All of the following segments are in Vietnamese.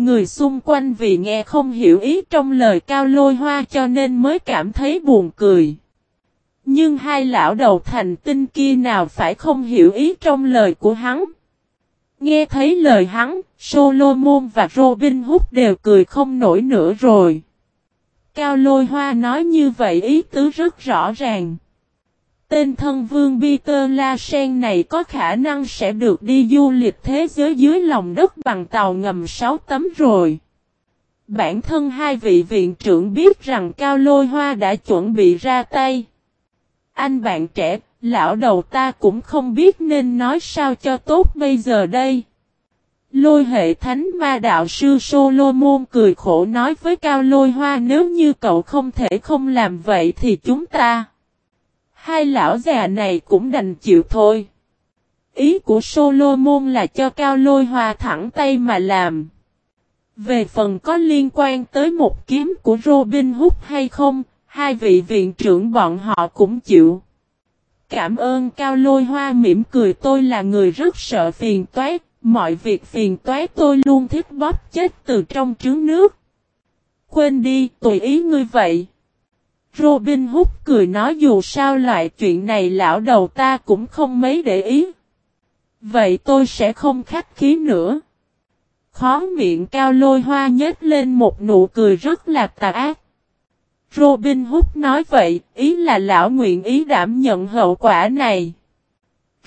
Người xung quanh vì nghe không hiểu ý trong lời cao lôi hoa cho nên mới cảm thấy buồn cười. Nhưng hai lão đầu thành tinh kia nào phải không hiểu ý trong lời của hắn. Nghe thấy lời hắn, Solomon và Robin Hood đều cười không nổi nữa rồi. Cao lôi hoa nói như vậy ý tứ rất rõ ràng. Tên thân vương Peter La Sen này có khả năng sẽ được đi du lịch thế giới dưới lòng đất bằng tàu ngầm 6 tấm rồi. Bản thân hai vị viện trưởng biết rằng Cao Lôi Hoa đã chuẩn bị ra tay. Anh bạn trẻ, lão đầu ta cũng không biết nên nói sao cho tốt bây giờ đây. Lôi hệ thánh ma đạo sư Solomon cười khổ nói với Cao Lôi Hoa nếu như cậu không thể không làm vậy thì chúng ta. Hai lão già này cũng đành chịu thôi. Ý của Solomon là cho Cao Lôi Hoa thẳng tay mà làm. Về phần có liên quan tới một kiếm của Robin Hood hay không, hai vị viện trưởng bọn họ cũng chịu. Cảm ơn Cao Lôi Hoa mỉm cười tôi là người rất sợ phiền toái, mọi việc phiền toái tôi luôn thích bóp chết từ trong trứng nước. Quên đi, tùy ý ngươi vậy. Robin Hood cười nói dù sao loại chuyện này lão đầu ta cũng không mấy để ý. Vậy tôi sẽ không khách khí nữa. Khó miệng cao lôi hoa nhếch lên một nụ cười rất là tà ác. Robin Hood nói vậy, ý là lão nguyện ý đảm nhận hậu quả này.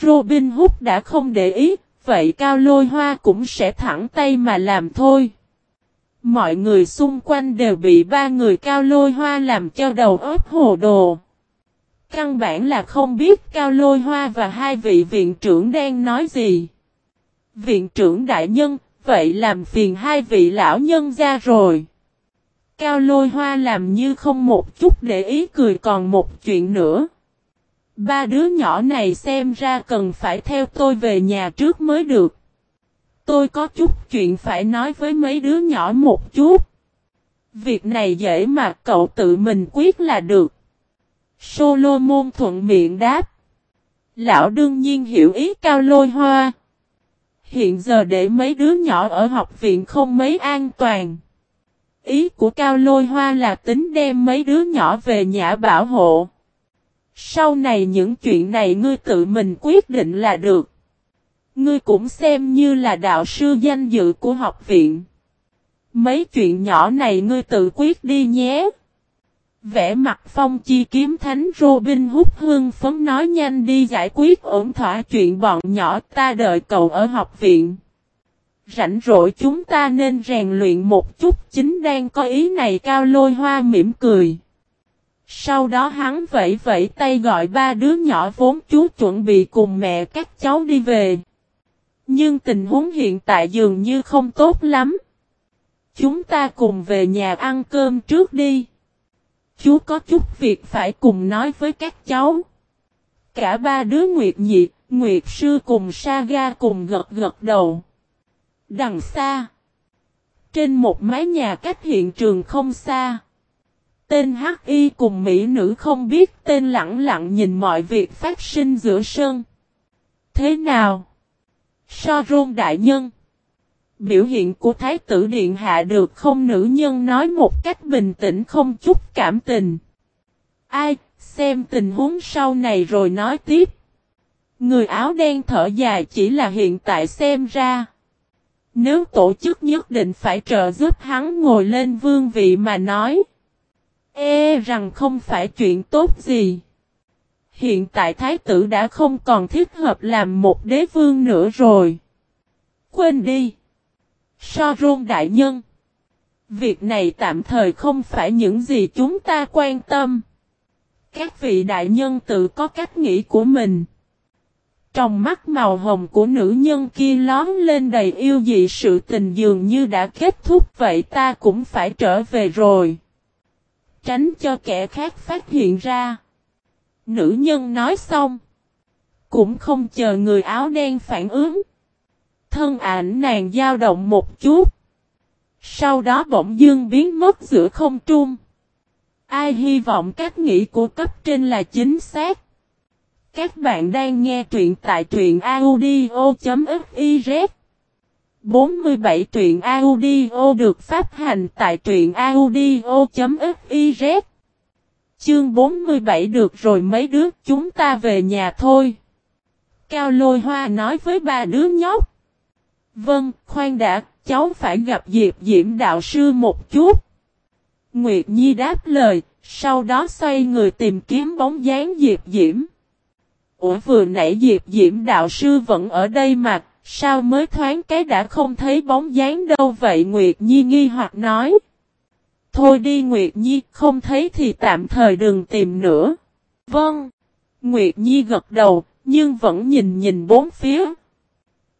Robin Hood đã không để ý, vậy cao lôi hoa cũng sẽ thẳng tay mà làm thôi. Mọi người xung quanh đều bị ba người cao lôi hoa làm cho đầu óc hồ đồ. Căn bản là không biết cao lôi hoa và hai vị viện trưởng đang nói gì. Viện trưởng đại nhân, vậy làm phiền hai vị lão nhân ra rồi. Cao lôi hoa làm như không một chút để ý cười còn một chuyện nữa. Ba đứa nhỏ này xem ra cần phải theo tôi về nhà trước mới được. Tôi có chút chuyện phải nói với mấy đứa nhỏ một chút. Việc này dễ mà cậu tự mình quyết là được. Solomon thuận miệng đáp. Lão đương nhiên hiểu ý cao lôi hoa. Hiện giờ để mấy đứa nhỏ ở học viện không mấy an toàn. Ý của cao lôi hoa là tính đem mấy đứa nhỏ về nhà bảo hộ. Sau này những chuyện này ngươi tự mình quyết định là được. Ngươi cũng xem như là đạo sư danh dự của học viện. Mấy chuyện nhỏ này ngươi tự quyết đi nhé. Vẽ mặt phong chi kiếm thánh Robin hút hương phấn nói nhanh đi giải quyết ổn thỏa chuyện bọn nhỏ ta đợi cậu ở học viện. Rảnh rỗi chúng ta nên rèn luyện một chút, chính đang có ý này cao lôi hoa mỉm cười. Sau đó hắn vẫy vẫy tay gọi ba đứa nhỏ vốn chú chuẩn bị cùng mẹ các cháu đi về. Nhưng tình huống hiện tại dường như không tốt lắm. Chúng ta cùng về nhà ăn cơm trước đi. Chú có chút việc phải cùng nói với các cháu. Cả ba đứa Nguyệt Nhị, Nguyệt Sư cùng Saga cùng gật gật đầu. Đằng xa. Trên một mái nhà cách hiện trường không xa. Tên Hắc Y cùng Mỹ nữ không biết tên lặng lặng nhìn mọi việc phát sinh giữa sân. Thế nào? So rôn đại nhân. Biểu hiện của Thái tử Điện Hạ được không nữ nhân nói một cách bình tĩnh không chút cảm tình. Ai, xem tình huống sau này rồi nói tiếp. Người áo đen thở dài chỉ là hiện tại xem ra. Nếu tổ chức nhất định phải trợ giúp hắn ngồi lên vương vị mà nói. E rằng không phải chuyện tốt gì. Hiện tại thái tử đã không còn thích hợp làm một đế vương nữa rồi. Quên đi. So rôn đại nhân. Việc này tạm thời không phải những gì chúng ta quan tâm. Các vị đại nhân tự có cách nghĩ của mình. Trong mắt màu hồng của nữ nhân kia lón lên đầy yêu dị sự tình dường như đã kết thúc, vậy ta cũng phải trở về rồi. Tránh cho kẻ khác phát hiện ra. Nữ nhân nói xong. Cũng không chờ người áo đen phản ứng. Thân ảnh nàng dao động một chút. Sau đó bỗng dưng biến mất giữa không trung. Ai hy vọng các nghĩ của cấp trên là chính xác. Các bạn đang nghe truyện tại truyện audio.fiz 47 truyện audio được phát hành tại truyện audio.fiz Chương 47 được rồi mấy đứa chúng ta về nhà thôi. Cao lôi hoa nói với ba đứa nhóc. Vâng, khoan đã, cháu phải gặp Diệp Diễm đạo sư một chút. Nguyệt Nhi đáp lời, sau đó xoay người tìm kiếm bóng dáng Diệp Diễm. Ủa vừa nãy Diệp Diễm đạo sư vẫn ở đây mà, sao mới thoáng cái đã không thấy bóng dáng đâu vậy Nguyệt Nhi nghi hoặc nói. Thôi đi Nguyệt Nhi, không thấy thì tạm thời đừng tìm nữa. Vâng. Nguyệt Nhi gật đầu, nhưng vẫn nhìn nhìn bốn phía.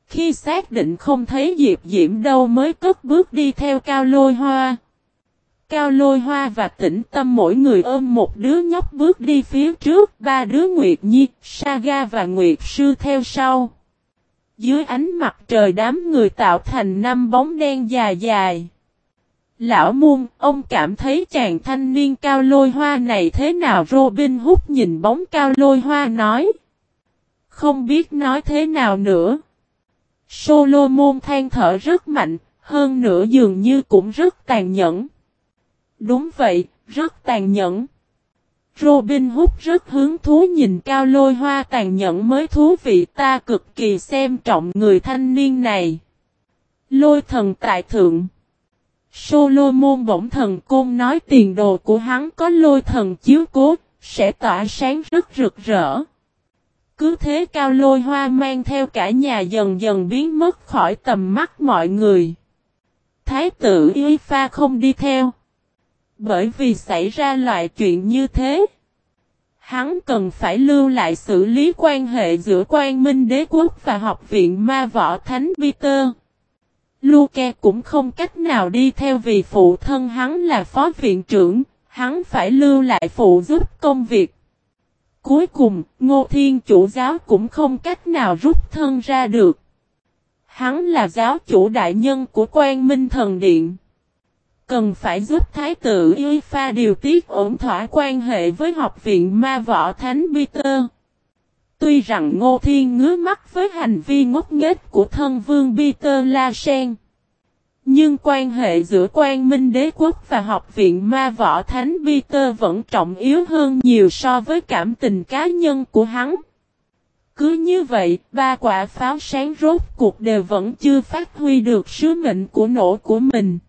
Khi xác định không thấy Diệp Diễm đâu mới cất bước đi theo Cao Lôi Hoa. Cao Lôi Hoa và Tĩnh Tâm mỗi người ôm một đứa nhóc bước đi phía trước, ba đứa Nguyệt Nhi, Saga và Nguyệt Sư theo sau. Dưới ánh mặt trời đám người tạo thành năm bóng đen dài dài. Lão muôn, ông cảm thấy chàng thanh niên cao lôi hoa này thế nào Robin Hood nhìn bóng cao lôi hoa nói. Không biết nói thế nào nữa. Solomon than thở rất mạnh, hơn nữa dường như cũng rất tàn nhẫn. Đúng vậy, rất tàn nhẫn. Robin Hood rất hứng thú nhìn cao lôi hoa tàn nhẫn mới thú vị ta cực kỳ xem trọng người thanh niên này. Lôi thần tại thượng. Solomon bổng thần côn nói tiền đồ của hắn có lôi thần chiếu cố, sẽ tỏa sáng rất rực rỡ. Cứ thế cao lôi hoa mang theo cả nhà dần dần biến mất khỏi tầm mắt mọi người. Thái tử Y Pha không đi theo. Bởi vì xảy ra loại chuyện như thế. Hắn cần phải lưu lại xử lý quan hệ giữa quan minh đế quốc và học viện ma võ thánh Peter. Luke cũng không cách nào đi theo vì phụ thân hắn là phó viện trưởng, hắn phải lưu lại phụ giúp công việc. Cuối cùng, Ngô Thiên chủ giáo cũng không cách nào rút thân ra được. Hắn là giáo chủ đại nhân của quan minh thần điện. Cần phải giúp Thái tử Y Pha điều tiết ổn thỏa quan hệ với học viện ma võ Thánh Peter. Tuy rằng Ngô Thiên ngứa mắt với hành vi ngốc nghếch của thân vương Peter La Sen. Nhưng quan hệ giữa quan minh đế quốc và học viện ma võ Thánh Peter vẫn trọng yếu hơn nhiều so với cảm tình cá nhân của hắn. Cứ như vậy, ba quả pháo sáng rốt cuộc đều vẫn chưa phát huy được sứ mệnh của nổ của mình.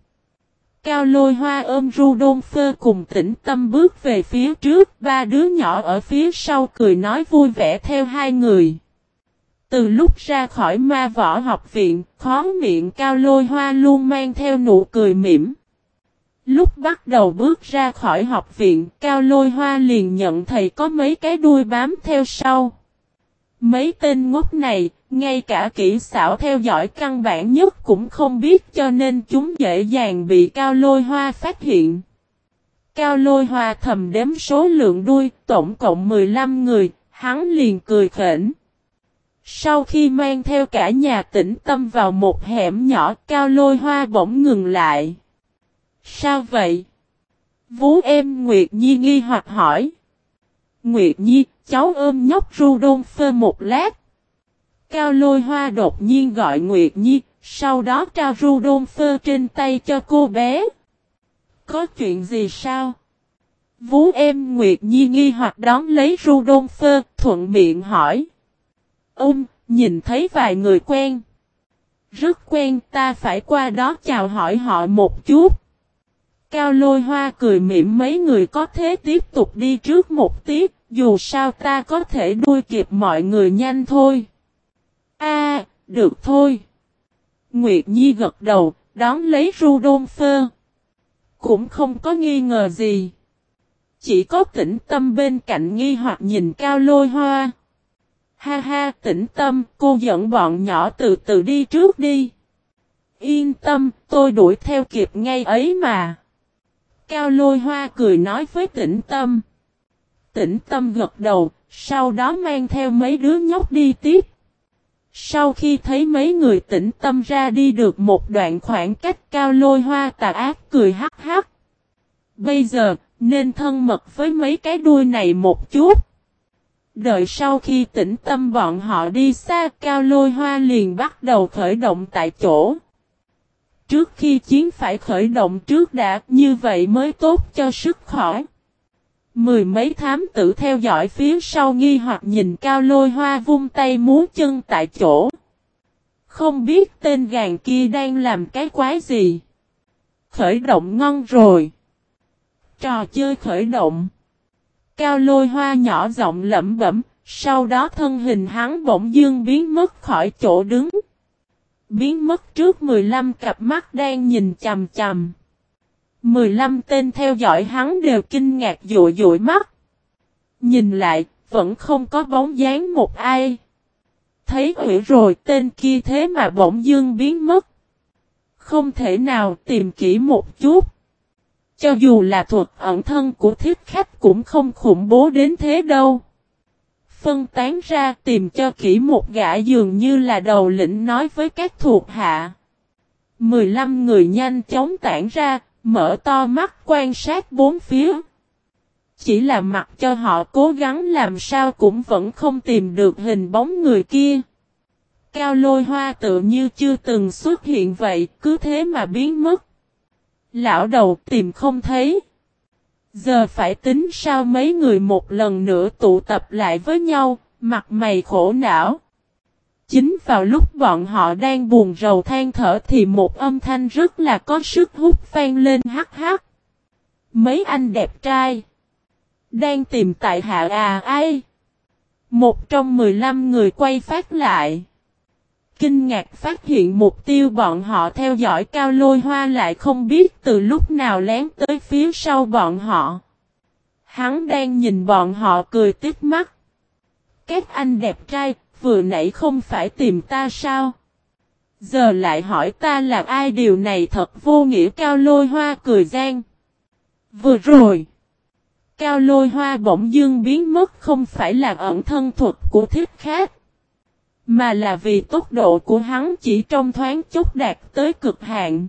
Cao lôi hoa ôm Rudolph cùng tĩnh tâm bước về phía trước, ba đứa nhỏ ở phía sau cười nói vui vẻ theo hai người. Từ lúc ra khỏi ma võ học viện, khó miệng cao lôi hoa luôn mang theo nụ cười mỉm. Lúc bắt đầu bước ra khỏi học viện, cao lôi hoa liền nhận thầy có mấy cái đuôi bám theo sau. Mấy tên ngốc này, ngay cả kỹ xảo theo dõi căn bản nhất cũng không biết cho nên chúng dễ dàng bị cao lôi hoa phát hiện. Cao lôi hoa thầm đếm số lượng đuôi, tổng cộng 15 người, hắn liền cười khỉnh. Sau khi mang theo cả nhà tĩnh tâm vào một hẻm nhỏ cao lôi hoa bỗng ngừng lại. Sao vậy? Vú em Nguyệt Nhi nghi hoặc hỏi. Nguyệt Nhi, cháu ôm nhóc Rudolph một lát. Cao lôi hoa đột nhiên gọi Nguyệt Nhi, sau đó trao Rudolfo trên tay cho cô bé. Có chuyện gì sao? Vú em Nguyệt Nhi nghi hoặc đón lấy Rudolfo, thuận miệng hỏi. Ông nhìn thấy vài người quen. Rất quen ta phải qua đó chào hỏi họ một chút. Cao lôi hoa cười mỉm mấy người có thế tiếp tục đi trước một tiếp, dù sao ta có thể đuôi kịp mọi người nhanh thôi. A, được thôi. Nguyệt Nhi gật đầu, đón lấy Rudolph. Cũng không có nghi ngờ gì. Chỉ có tĩnh tâm bên cạnh nghi hoặc nhìn cao lôi hoa. Ha ha tĩnh tâm, cô dẫn bọn nhỏ từ từ đi trước đi. Yên tâm, tôi đuổi theo kịp ngay ấy mà. Cao lôi hoa cười nói với tĩnh tâm. Tĩnh tâm gật đầu, sau đó mang theo mấy đứa nhóc đi tiếp. Sau khi thấy mấy người tĩnh tâm ra đi được một đoạn khoảng cách cao lôi hoa tà ác cười hắc hắc. Bây giờ, nên thân mật với mấy cái đuôi này một chút. Đợi sau khi tĩnh tâm bọn họ đi xa cao lôi hoa liền bắt đầu khởi động tại chỗ. Trước khi chiến phải khởi động trước đã, như vậy mới tốt cho sức khỏe. Mười mấy thám tử theo dõi phía sau nghi hoặc nhìn cao lôi hoa vung tay múa chân tại chỗ. Không biết tên gàn kia đang làm cái quái gì. Khởi động ngon rồi. Trò chơi khởi động. Cao lôi hoa nhỏ giọng lẩm bẩm, sau đó thân hình hắn bỗng dương biến mất khỏi chỗ đứng. Biến mất trước 15 cặp mắt đang nhìn chầm chầm. 15 tên theo dõi hắn đều kinh ngạc dụi dụi mắt. Nhìn lại, vẫn không có bóng dáng một ai. Thấy hủy rồi tên kia thế mà bỗng dương biến mất. Không thể nào tìm kỹ một chút. Cho dù là thuật ẩn thân của thiết khách cũng không khủng bố đến thế đâu. Phân tán ra tìm cho kỹ một gã dường như là đầu lĩnh nói với các thuộc hạ. 15 người nhanh chóng tản ra, mở to mắt quan sát bốn phía. Chỉ là mặc cho họ cố gắng làm sao cũng vẫn không tìm được hình bóng người kia. Cao lôi hoa tự như chưa từng xuất hiện vậy, cứ thế mà biến mất. Lão đầu tìm không thấy. Giờ phải tính sao mấy người một lần nữa tụ tập lại với nhau, mặt mày khổ não. Chính vào lúc bọn họ đang buồn rầu than thở thì một âm thanh rất là có sức hút vang lên hắc hắc. Mấy anh đẹp trai. Đang tìm tại hạ à ai? Một trong 15 người quay phát lại. Kinh ngạc phát hiện mục tiêu bọn họ theo dõi cao lôi hoa lại không biết từ lúc nào lén tới phía sau bọn họ. Hắn đang nhìn bọn họ cười tiếc mắt. Các anh đẹp trai, vừa nãy không phải tìm ta sao? Giờ lại hỏi ta là ai điều này thật vô nghĩa cao lôi hoa cười gian. Vừa rồi, cao lôi hoa bỗng dưng biến mất không phải là ẩn thân thuật của thiết khác. Mà là vì tốc độ của hắn chỉ trong thoáng chốc đạt tới cực hạn.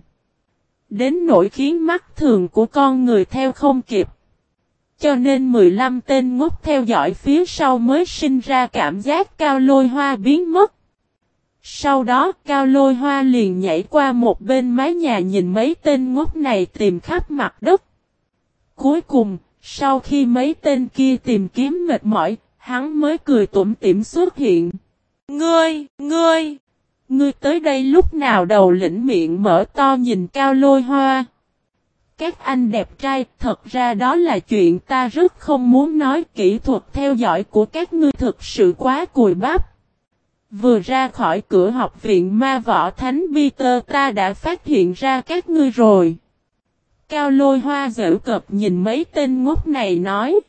Đến nỗi khiến mắt thường của con người theo không kịp. Cho nên 15 tên ngốc theo dõi phía sau mới sinh ra cảm giác cao lôi hoa biến mất. Sau đó cao lôi hoa liền nhảy qua một bên mái nhà nhìn mấy tên ngốc này tìm khắp mặt đất. Cuối cùng, sau khi mấy tên kia tìm kiếm mệt mỏi, hắn mới cười tủm tỉm xuất hiện. Ngươi, ngươi, ngươi tới đây lúc nào đầu lĩnh miệng mở to nhìn cao lôi hoa. Các anh đẹp trai, thật ra đó là chuyện ta rất không muốn nói kỹ thuật theo dõi của các ngươi thực sự quá cùi bắp. Vừa ra khỏi cửa học viện ma võ thánh Peter ta đã phát hiện ra các ngươi rồi. Cao lôi hoa dễ cập nhìn mấy tên ngốc này nói.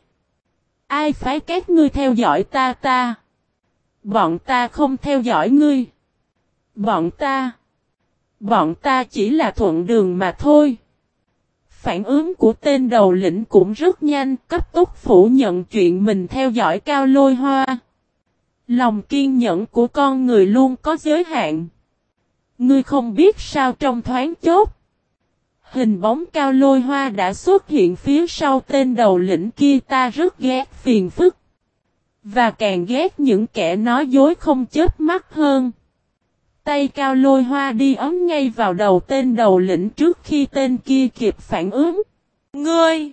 Ai phái các ngươi theo dõi ta ta? Bọn ta không theo dõi ngươi. Bọn ta. Bọn ta chỉ là thuận đường mà thôi. Phản ứng của tên đầu lĩnh cũng rất nhanh, cấp tốc phủ nhận chuyện mình theo dõi cao lôi hoa. Lòng kiên nhẫn của con người luôn có giới hạn. Ngươi không biết sao trong thoáng chốt. Hình bóng cao lôi hoa đã xuất hiện phía sau tên đầu lĩnh kia ta rất ghét phiền phức. Và càng ghét những kẻ nói dối không chết mắt hơn. Tay cao lôi hoa đi ấm ngay vào đầu tên đầu lĩnh trước khi tên kia kịp phản ứng. Ngươi!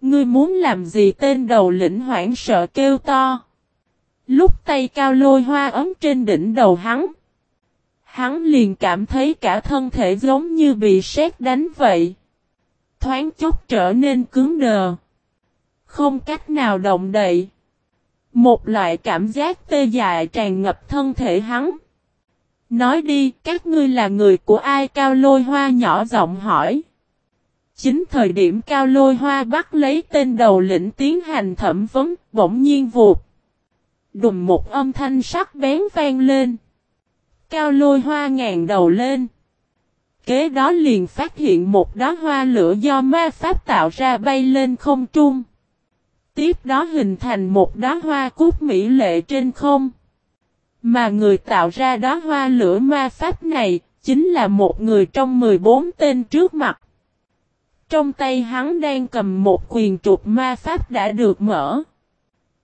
Ngươi muốn làm gì tên đầu lĩnh hoảng sợ kêu to. Lúc tay cao lôi hoa ấm trên đỉnh đầu hắn. Hắn liền cảm thấy cả thân thể giống như bị sét đánh vậy. Thoáng chốc trở nên cứng đờ. Không cách nào động đậy. Một loại cảm giác tê dại tràn ngập thân thể hắn. Nói đi, các ngươi là người của ai cao lôi hoa nhỏ giọng hỏi. Chính thời điểm cao lôi hoa bắt lấy tên đầu lĩnh tiến hành thẩm vấn, bỗng nhiên vụt. Đùng một âm thanh sắc bén vang lên. Cao lôi hoa ngàn đầu lên. Kế đó liền phát hiện một đóa hoa lửa do ma pháp tạo ra bay lên không trung. Tiếp đó hình thành một đóa hoa cúc mỹ lệ trên không. Mà người tạo ra đóa hoa lửa ma pháp này, chính là một người trong 14 tên trước mặt. Trong tay hắn đang cầm một quyền trục ma pháp đã được mở.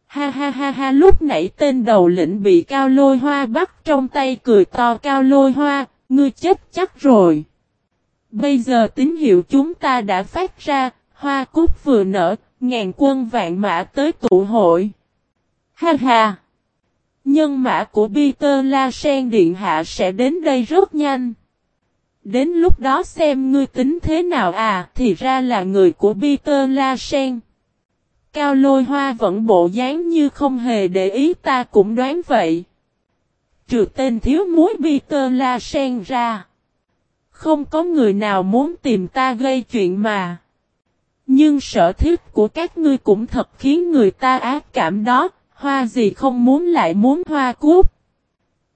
Ha ha ha ha lúc nãy tên đầu lĩnh bị cao lôi hoa bắt trong tay cười to cao lôi hoa, ngươi chết chắc rồi. Bây giờ tín hiệu chúng ta đã phát ra, hoa cúc vừa nở, ngàn quân vạn mã tới tụ hội. Ha ha! Nhân mã của Peter La Sen Điện Hạ sẽ đến đây rất nhanh. Đến lúc đó xem ngươi tính thế nào à, thì ra là người của Peter La Sen. Cao lôi hoa vẫn bộ dáng như không hề để ý ta cũng đoán vậy. Trừ tên thiếu muối Peter La Sen ra. Không có người nào muốn tìm ta gây chuyện mà. Nhưng sở thích của các ngươi cũng thật khiến người ta ác cảm đó, hoa gì không muốn lại muốn hoa cúc.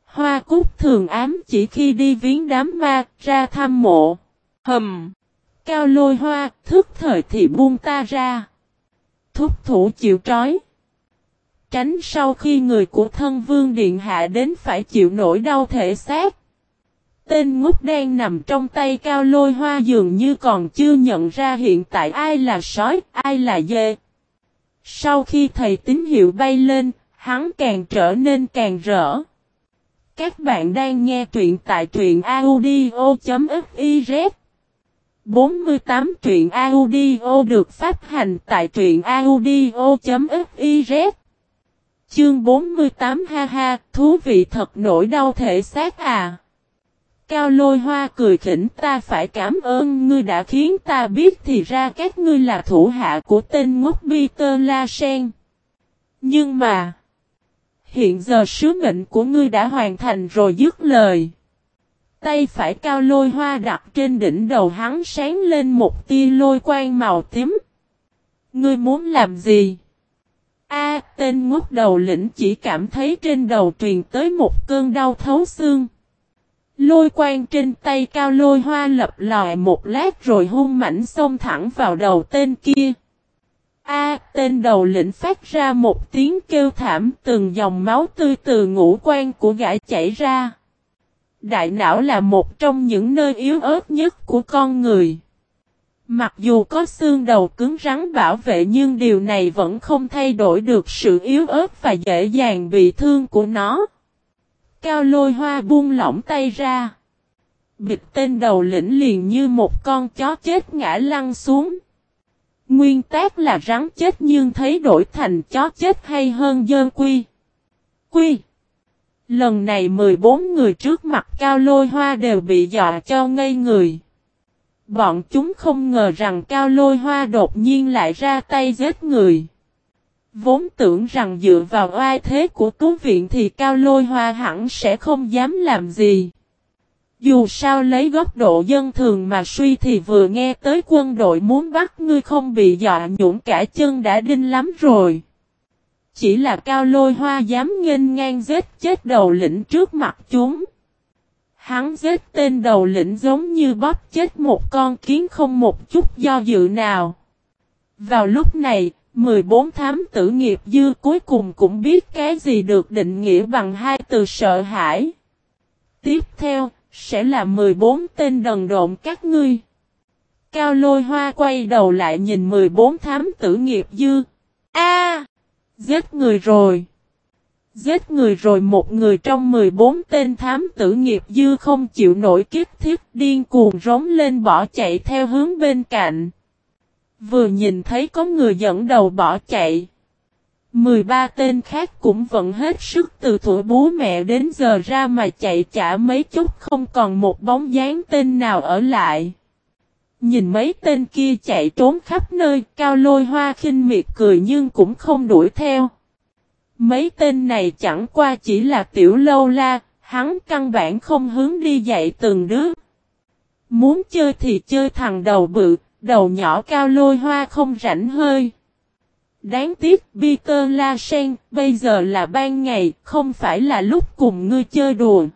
Hoa cúc thường ám chỉ khi đi viếng đám ma, ra thăm mộ. Hầm! Cao lôi hoa, thức thời thì buông ta ra. Thúc thủ chịu trói. Tránh sau khi người của thân vương điện hạ đến phải chịu nỗi đau thể xác. Tên ngốc đen nằm trong tay cao lôi hoa dường như còn chưa nhận ra hiện tại ai là sói, ai là dê. Sau khi thầy tín hiệu bay lên, hắn càng trở nên càng rỡ. Các bạn đang nghe truyện tại truyện audio.fiz 48 truyện audio được phát hành tại truyện audio.fiz Chương 48 ha ha, thú vị thật nỗi đau thể xác à. Cao lôi hoa cười khỉnh ta phải cảm ơn ngươi đã khiến ta biết thì ra các ngươi là thủ hạ của tên ngốc Peter La Sen. Nhưng mà, hiện giờ sứ mệnh của ngươi đã hoàn thành rồi dứt lời. Tay phải cao lôi hoa đặt trên đỉnh đầu hắn sáng lên một tia lôi quang màu tím. Ngươi muốn làm gì? A tên ngốc đầu lĩnh chỉ cảm thấy trên đầu truyền tới một cơn đau thấu xương. Lôi quang trên tay cao lôi hoa lập lòi một lát rồi hung mảnh xông thẳng vào đầu tên kia. A, tên đầu lĩnh phát ra một tiếng kêu thảm, từng dòng máu tươi từ ngũ quan của gã chảy ra. Đại não là một trong những nơi yếu ớt nhất của con người. Mặc dù có xương đầu cứng rắn bảo vệ nhưng điều này vẫn không thay đổi được sự yếu ớt và dễ dàng bị thương của nó. Cao lôi hoa buông lỏng tay ra. Bịt tên đầu lĩnh liền như một con chó chết ngã lăn xuống. Nguyên tác là rắn chết nhưng thấy đổi thành chó chết hay hơn dơn quy. Quy. Lần này 14 người trước mặt cao lôi hoa đều bị dọa cho ngây người. Bọn chúng không ngờ rằng cao lôi hoa đột nhiên lại ra tay giết người. Vốn tưởng rằng dựa vào oai thế của cứu viện thì cao lôi hoa hẳn sẽ không dám làm gì. Dù sao lấy góc độ dân thường mà suy thì vừa nghe tới quân đội muốn bắt ngươi không bị dọa nhũn cả chân đã đinh lắm rồi. Chỉ là cao lôi hoa dám nghênh ngang giết chết đầu lĩnh trước mặt chúng. Hắn giết tên đầu lĩnh giống như bóp chết một con kiến không một chút do dự nào. Vào lúc này, 14 thám tử nghiệp dư cuối cùng cũng biết cái gì được định nghĩa bằng hai từ sợ hãi. Tiếp theo, sẽ là 14 tên đần độn các ngươi. Cao lôi hoa quay đầu lại nhìn 14 thám tử nghiệp dư. A, Giết người rồi! Giết người rồi một người trong 14 tên thám tử nghiệp dư không chịu nổi kiếp thiết điên cuồng rống lên bỏ chạy theo hướng bên cạnh. Vừa nhìn thấy có người dẫn đầu bỏ chạy. 13 tên khác cũng vẫn hết sức từ tuổi bố mẹ đến giờ ra mà chạy chả mấy chút không còn một bóng dáng tên nào ở lại. Nhìn mấy tên kia chạy trốn khắp nơi, cao lôi hoa khinh miệt cười nhưng cũng không đuổi theo. Mấy tên này chẳng qua chỉ là tiểu lâu la, hắn căn bản không hướng đi dạy từng đứa. Muốn chơi thì chơi thằng đầu bự, đầu nhỏ cao lôi hoa không rảnh hơi. Đáng tiếc Peter La Sen, bây giờ là ban ngày, không phải là lúc cùng ngươi chơi đùa.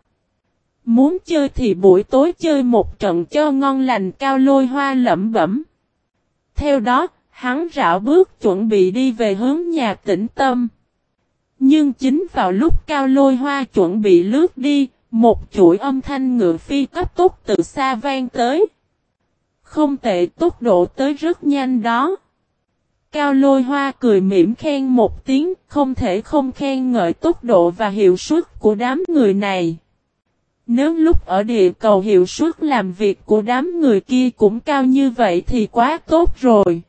Muốn chơi thì buổi tối chơi một trận cho ngon lành cao lôi hoa lẩm bẩm. Theo đó, hắn rảo bước chuẩn bị đi về hướng nhà tĩnh tâm. Nhưng chính vào lúc cao lôi hoa chuẩn bị lướt đi, một chuỗi âm thanh ngựa phi cấp tốc từ xa vang tới. Không tệ tốc độ tới rất nhanh đó. Cao lôi hoa cười mỉm khen một tiếng, không thể không khen ngợi tốc độ và hiệu suất của đám người này. Nếu lúc ở địa cầu hiệu suất làm việc của đám người kia cũng cao như vậy thì quá tốt rồi.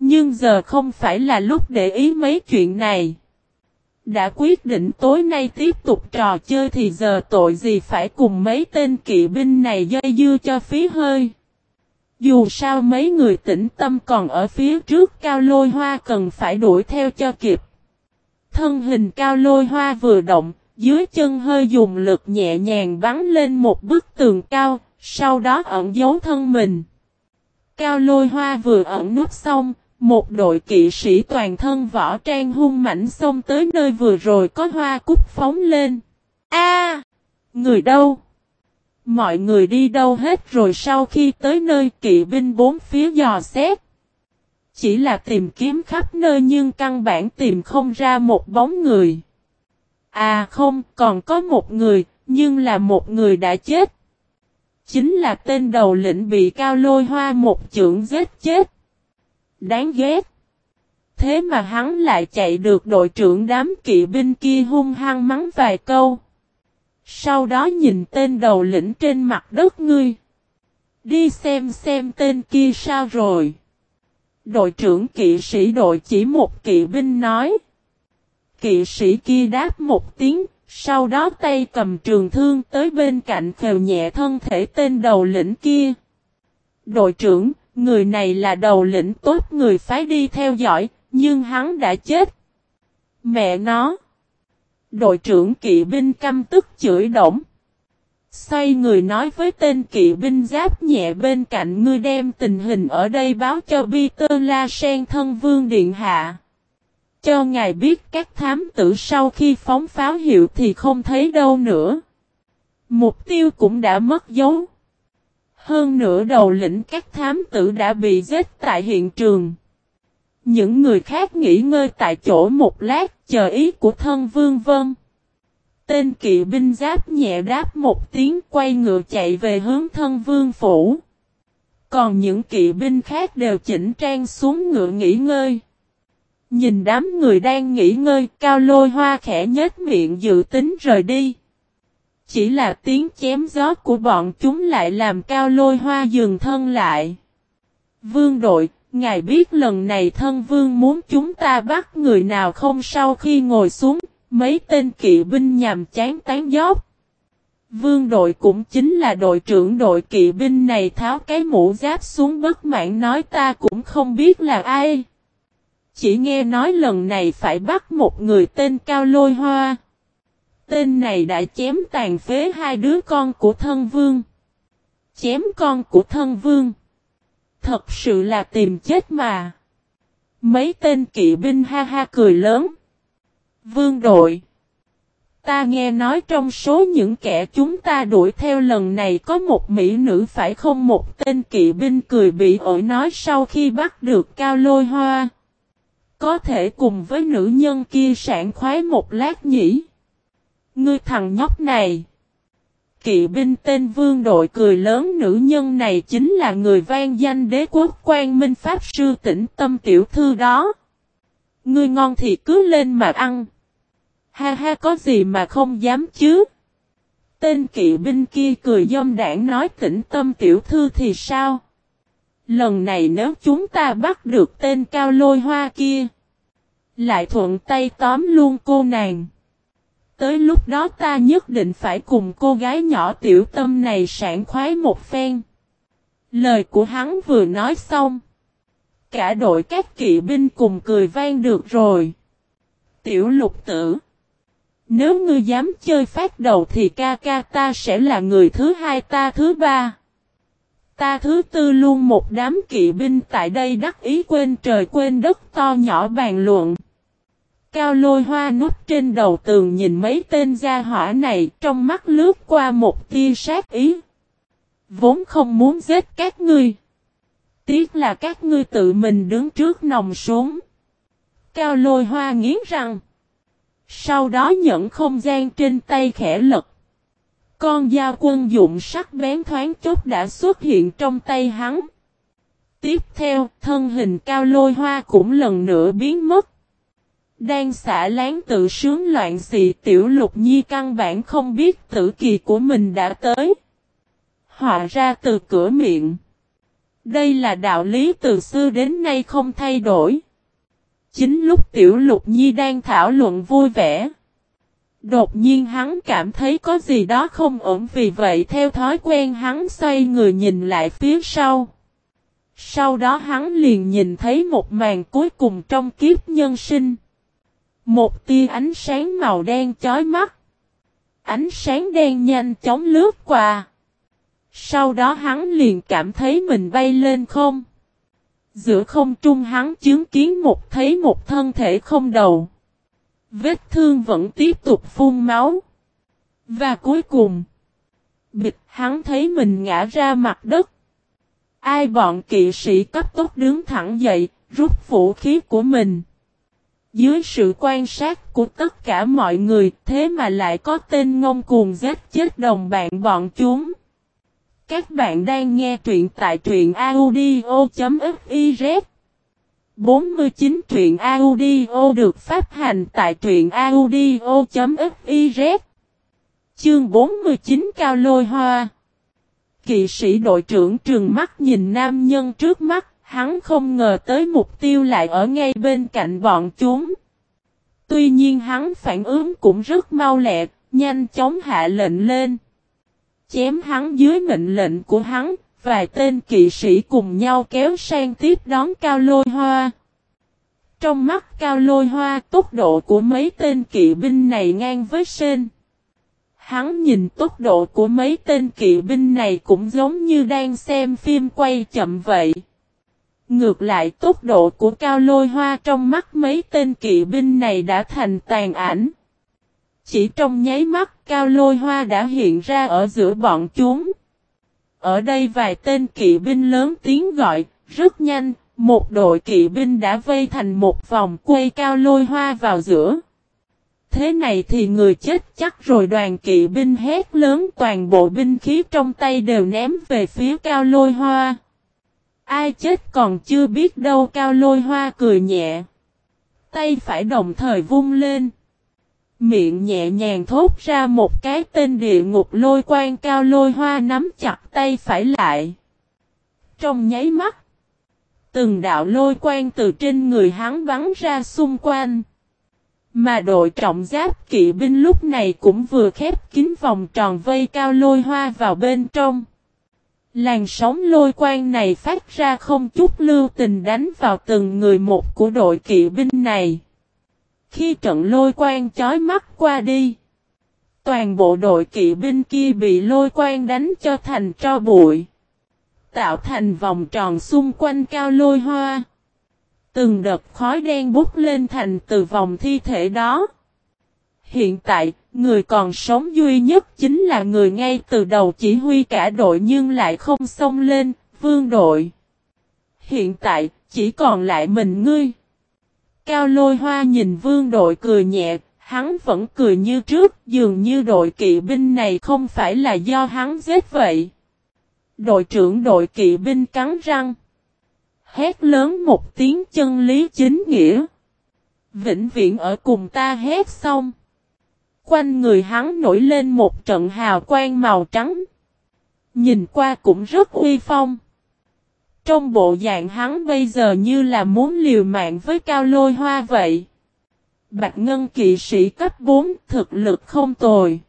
Nhưng giờ không phải là lúc để ý mấy chuyện này. Đã quyết định tối nay tiếp tục trò chơi thì giờ tội gì phải cùng mấy tên kỵ binh này dây dưa cho phí hơi. Dù sao mấy người tĩnh tâm còn ở phía trước cao lôi hoa cần phải đuổi theo cho kịp. Thân hình cao lôi hoa vừa động, dưới chân hơi dùng lực nhẹ nhàng bắn lên một bức tường cao, sau đó ẩn giấu thân mình. Cao lôi hoa vừa ẩn nút xong, một đội kỵ sĩ toàn thân võ trang hung mảnh xông tới nơi vừa rồi có hoa cúc phóng lên. A, Người đâu? Mọi người đi đâu hết rồi sau khi tới nơi kỵ binh bốn phía dò xét. Chỉ là tìm kiếm khắp nơi nhưng căn bản tìm không ra một bóng người. À không, còn có một người, nhưng là một người đã chết. Chính là tên đầu lĩnh bị cao lôi hoa một trưởng giết chết. Đáng ghét. Thế mà hắn lại chạy được đội trưởng đám kỵ binh kia hung hăng mắng vài câu. Sau đó nhìn tên đầu lĩnh trên mặt đất ngươi. Đi xem xem tên kia sao rồi. Đội trưởng kỵ sĩ đội chỉ một kỵ binh nói. Kỵ sĩ kia đáp một tiếng, sau đó tay cầm trường thương tới bên cạnh khều nhẹ thân thể tên đầu lĩnh kia. Đội trưởng, người này là đầu lĩnh tốt người phái đi theo dõi, nhưng hắn đã chết. Mẹ nó. Đội trưởng kỵ binh căm tức chửi động. Xoay người nói với tên kỵ binh giáp nhẹ bên cạnh, ngươi đem tình hình ở đây báo cho Peter La Sen thân vương điện hạ. Cho ngài biết các thám tử sau khi phóng pháo hiệu thì không thấy đâu nữa. Mục tiêu cũng đã mất dấu. Hơn nữa đầu lĩnh các thám tử đã bị giết tại hiện trường. Những người khác nghỉ ngơi tại chỗ một lát chờ ý của thân vương vân. Tên kỵ binh giáp nhẹ đáp một tiếng quay ngựa chạy về hướng thân vương phủ. Còn những kỵ binh khác đều chỉnh trang xuống ngựa nghỉ ngơi. Nhìn đám người đang nghỉ ngơi, cao lôi hoa khẽ nhếch miệng dự tính rời đi. Chỉ là tiếng chém gió của bọn chúng lại làm cao lôi hoa dừng thân lại. Vương đội, ngài biết lần này thân vương muốn chúng ta bắt người nào không sau khi ngồi xuống, mấy tên kỵ binh nhằm chán tán dốc. Vương đội cũng chính là đội trưởng đội kỵ binh này tháo cái mũ giáp xuống bất mãn nói ta cũng không biết là ai. Chỉ nghe nói lần này phải bắt một người tên Cao Lôi Hoa. Tên này đã chém tàn phế hai đứa con của thân vương. Chém con của thân vương. Thật sự là tìm chết mà. Mấy tên kỵ binh ha ha cười lớn. Vương đội. Ta nghe nói trong số những kẻ chúng ta đuổi theo lần này có một mỹ nữ phải không một tên kỵ binh cười bị ổi nói sau khi bắt được cao lôi hoa. Có thể cùng với nữ nhân kia sảng khoái một lát nhỉ. Ngươi thằng nhóc này. Kỵ binh tên vương đội cười lớn, nữ nhân này chính là người vang danh đế quốc quan minh pháp sư tỉnh tâm tiểu thư đó. Ngươi ngon thì cứ lên mà ăn. Ha ha, có gì mà không dám chứ. Tên kỵ binh kia cười dâm đảng nói, tĩnh tâm tiểu thư thì sao? Lần này nếu chúng ta bắt được tên cao lôi hoa kia. Lại thuận tay tóm luôn cô nàng. Tới lúc đó ta nhất định phải cùng cô gái nhỏ tiểu tâm này sảng khoái một phen. Lời của hắn vừa nói xong. Cả đội các kỵ binh cùng cười vang được rồi. Tiểu lục tử. Nếu ngươi dám chơi phát đầu thì ca ca ta sẽ là người thứ hai, ta thứ ba. Ta thứ tư luôn một đám kỵ binh tại đây đắc ý quên trời quên đất to nhỏ bàn luận. Cao lôi hoa nút trên đầu tường nhìn mấy tên gia hỏa này trong mắt lướt qua một tia sát ý. Vốn không muốn giết các ngươi. Tiếc là các ngươi tự mình đứng trước nòng súng. Cao lôi hoa nghiến răng. Sau đó nhận không gian trên tay khẽ lật. Con dao quân dụng sắc bén thoáng chốt đã xuất hiện trong tay hắn. Tiếp theo, thân hình cao lôi hoa cũng lần nữa biến mất. Đang xả láng tự sướng loạn xị tiểu lục nhi căn bản không biết tử kỳ của mình đã tới. Họa ra từ cửa miệng. Đây là đạo lý từ xưa đến nay không thay đổi. Chính lúc tiểu lục nhi đang thảo luận vui vẻ. Đột nhiên hắn cảm thấy có gì đó không ổn, vì vậy theo thói quen hắn xoay người nhìn lại phía sau. Sau đó hắn liền nhìn thấy một màn cuối cùng trong kiếp nhân sinh. Một tia ánh sáng màu đen chói mắt. Ánh sáng đen nhanh chóng lướt qua. Sau đó hắn liền cảm thấy mình bay lên không. Giữa không trung hắn chứng kiến một thấy một thân thể không đầu. Vết thương vẫn tiếp tục phun máu. Và cuối cùng, bịch hắn thấy mình ngã ra mặt đất. Ai bọn kỵ sĩ cấp tốc đứng thẳng dậy, rút vũ khí của mình. Dưới sự quan sát của tất cả mọi người, thế mà lại có tên ngông cuồng giết chết đồng bạn bọn chúng. Các bạn đang nghe truyện tại truyện audio.fiz 49 truyện audio được phát hành tại truyện audio.fiz Chương 49 Cao Lôi Hoa. Kỵ sĩ đội trưởng trường mắt nhìn nam nhân trước mắt, hắn không ngờ tới mục tiêu lại ở ngay bên cạnh bọn chúng. Tuy nhiên hắn phản ứng cũng rất mau lẹ, nhanh chóng hạ lệnh lên. Chém hắn dưới mệnh lệnh của hắn, vài tên kỵ sĩ cùng nhau kéo sang tiếp đón cao lôi hoa. Trong mắt cao lôi hoa tốc độ của mấy tên kỵ binh này ngang với sên. Hắn nhìn tốc độ của mấy tên kỵ binh này cũng giống như đang xem phim quay chậm vậy. Ngược lại tốc độ của cao lôi hoa trong mắt mấy tên kỵ binh này đã thành tàn ảnh. Chỉ trong nháy mắt cao lôi hoa đã hiện ra ở giữa bọn chúng. Ở đây vài tên kỵ binh lớn tiếng gọi, rất nhanh, một đội kỵ binh đã vây thành một vòng quay cao lôi hoa vào giữa. Thế này thì người chết chắc rồi đoàn kỵ binh hét lớn toàn bộ binh khí trong tay đều ném về phía cao lôi hoa. Ai chết còn chưa biết đâu, cao lôi hoa cười nhẹ. Tay phải đồng thời vung lên. Miệng nhẹ nhàng thốt ra một cái tên địa ngục lôi quan cao lôi hoa nắm chặt tay phải lại. Trong nháy mắt. Từng đạo lôi quan từ trên người hắn bắn ra xung quanh. Mà đội trọng giáp kỵ binh lúc này cũng vừa khép kín vòng tròn vây cao lôi hoa vào bên trong. Làn sóng lôi quang này phát ra không chút lưu tình đánh vào từng người một của đội kỵ binh này. Khi trận lôi quang chói mắt qua đi, toàn bộ đội kỵ binh kia bị lôi quang đánh cho thành tro bụi. Tạo thành vòng tròn xung quanh cao lôi hoa. Từng đợt khói đen bút lên thành từ vòng thi thể đó. Hiện tại, người còn sống duy nhất chính là người ngay từ đầu chỉ huy cả đội nhưng lại không xông lên, vương đội. Hiện tại, chỉ còn lại mình ngươi. Cao lôi hoa nhìn vương đội cười nhẹ, hắn vẫn cười như trước, dường như đội kỵ binh này không phải là do hắn giết vậy. Đội trưởng đội kỵ binh cắn răng. Hét lớn một tiếng chân lý chính nghĩa. Vĩnh viễn ở cùng ta hét xong. Quanh người hắn nổi lên một trận hào quang màu trắng. Nhìn qua cũng rất uy phong. Trong bộ dạng hắn bây giờ như là muốn liều mạng với cao lôi hoa vậy. Bạch Ngân kỵ sĩ cấp 4 thực lực không tồi.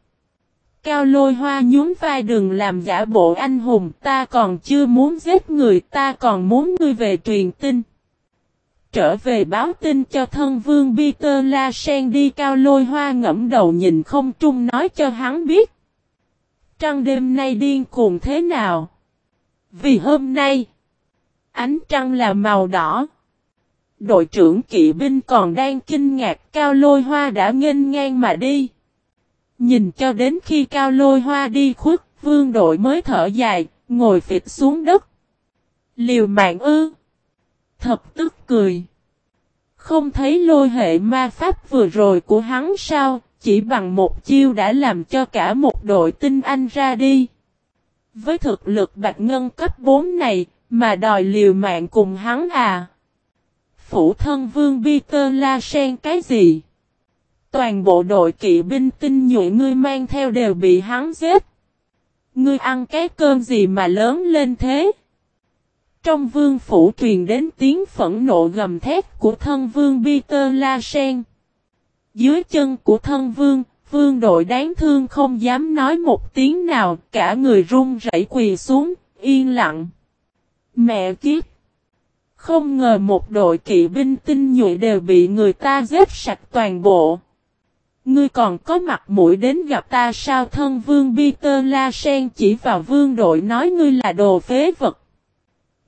Cao lôi hoa nhún vai đừng làm giả bộ anh hùng, ta còn chưa muốn giết người, ta còn muốn ngươi về truyền tin. Trở về báo tin cho thân vương Peter La Sen đi cao lôi hoa ngẫm đầu nhìn không trung nói cho hắn biết. Trăng đêm nay điên cuồng thế nào? Vì hôm nay, ánh trăng là màu đỏ. Đội trưởng kỵ binh còn đang kinh ngạc cao lôi hoa đã nghênh ngang mà đi. Nhìn cho đến khi cao lôi hoa đi khuất, vương đội mới thở dài, ngồi phịch xuống đất. Liều mạng ư. Thập tức cười. Không thấy lôi hệ ma pháp vừa rồi của hắn sao, chỉ bằng một chiêu đã làm cho cả một đội tinh anh ra đi. Với thực lực bạch ngân cấp 4 này, mà đòi liều mạng cùng hắn à. phủ thân vương Peter La Sen cái gì? Toàn bộ đội kỵ binh tinh nhuệ ngươi mang theo đều bị hắn giết. Ngươi ăn cái cơm gì mà lớn lên thế? Trong vương phủ truyền đến tiếng phẫn nộ gầm thét của thân vương Peter La Sen. Dưới chân của thân vương, vương đội đáng thương không dám nói một tiếng nào, cả người run rẩy quỳ xuống, yên lặng. Mẹ kiếp! Không ngờ một đội kỵ binh tinh nhuệ đều bị người ta giết sạch toàn bộ. Ngươi còn có mặt mũi đến gặp ta sao thân vương Peter La Sen chỉ vào vương đội nói ngươi là đồ phế vật.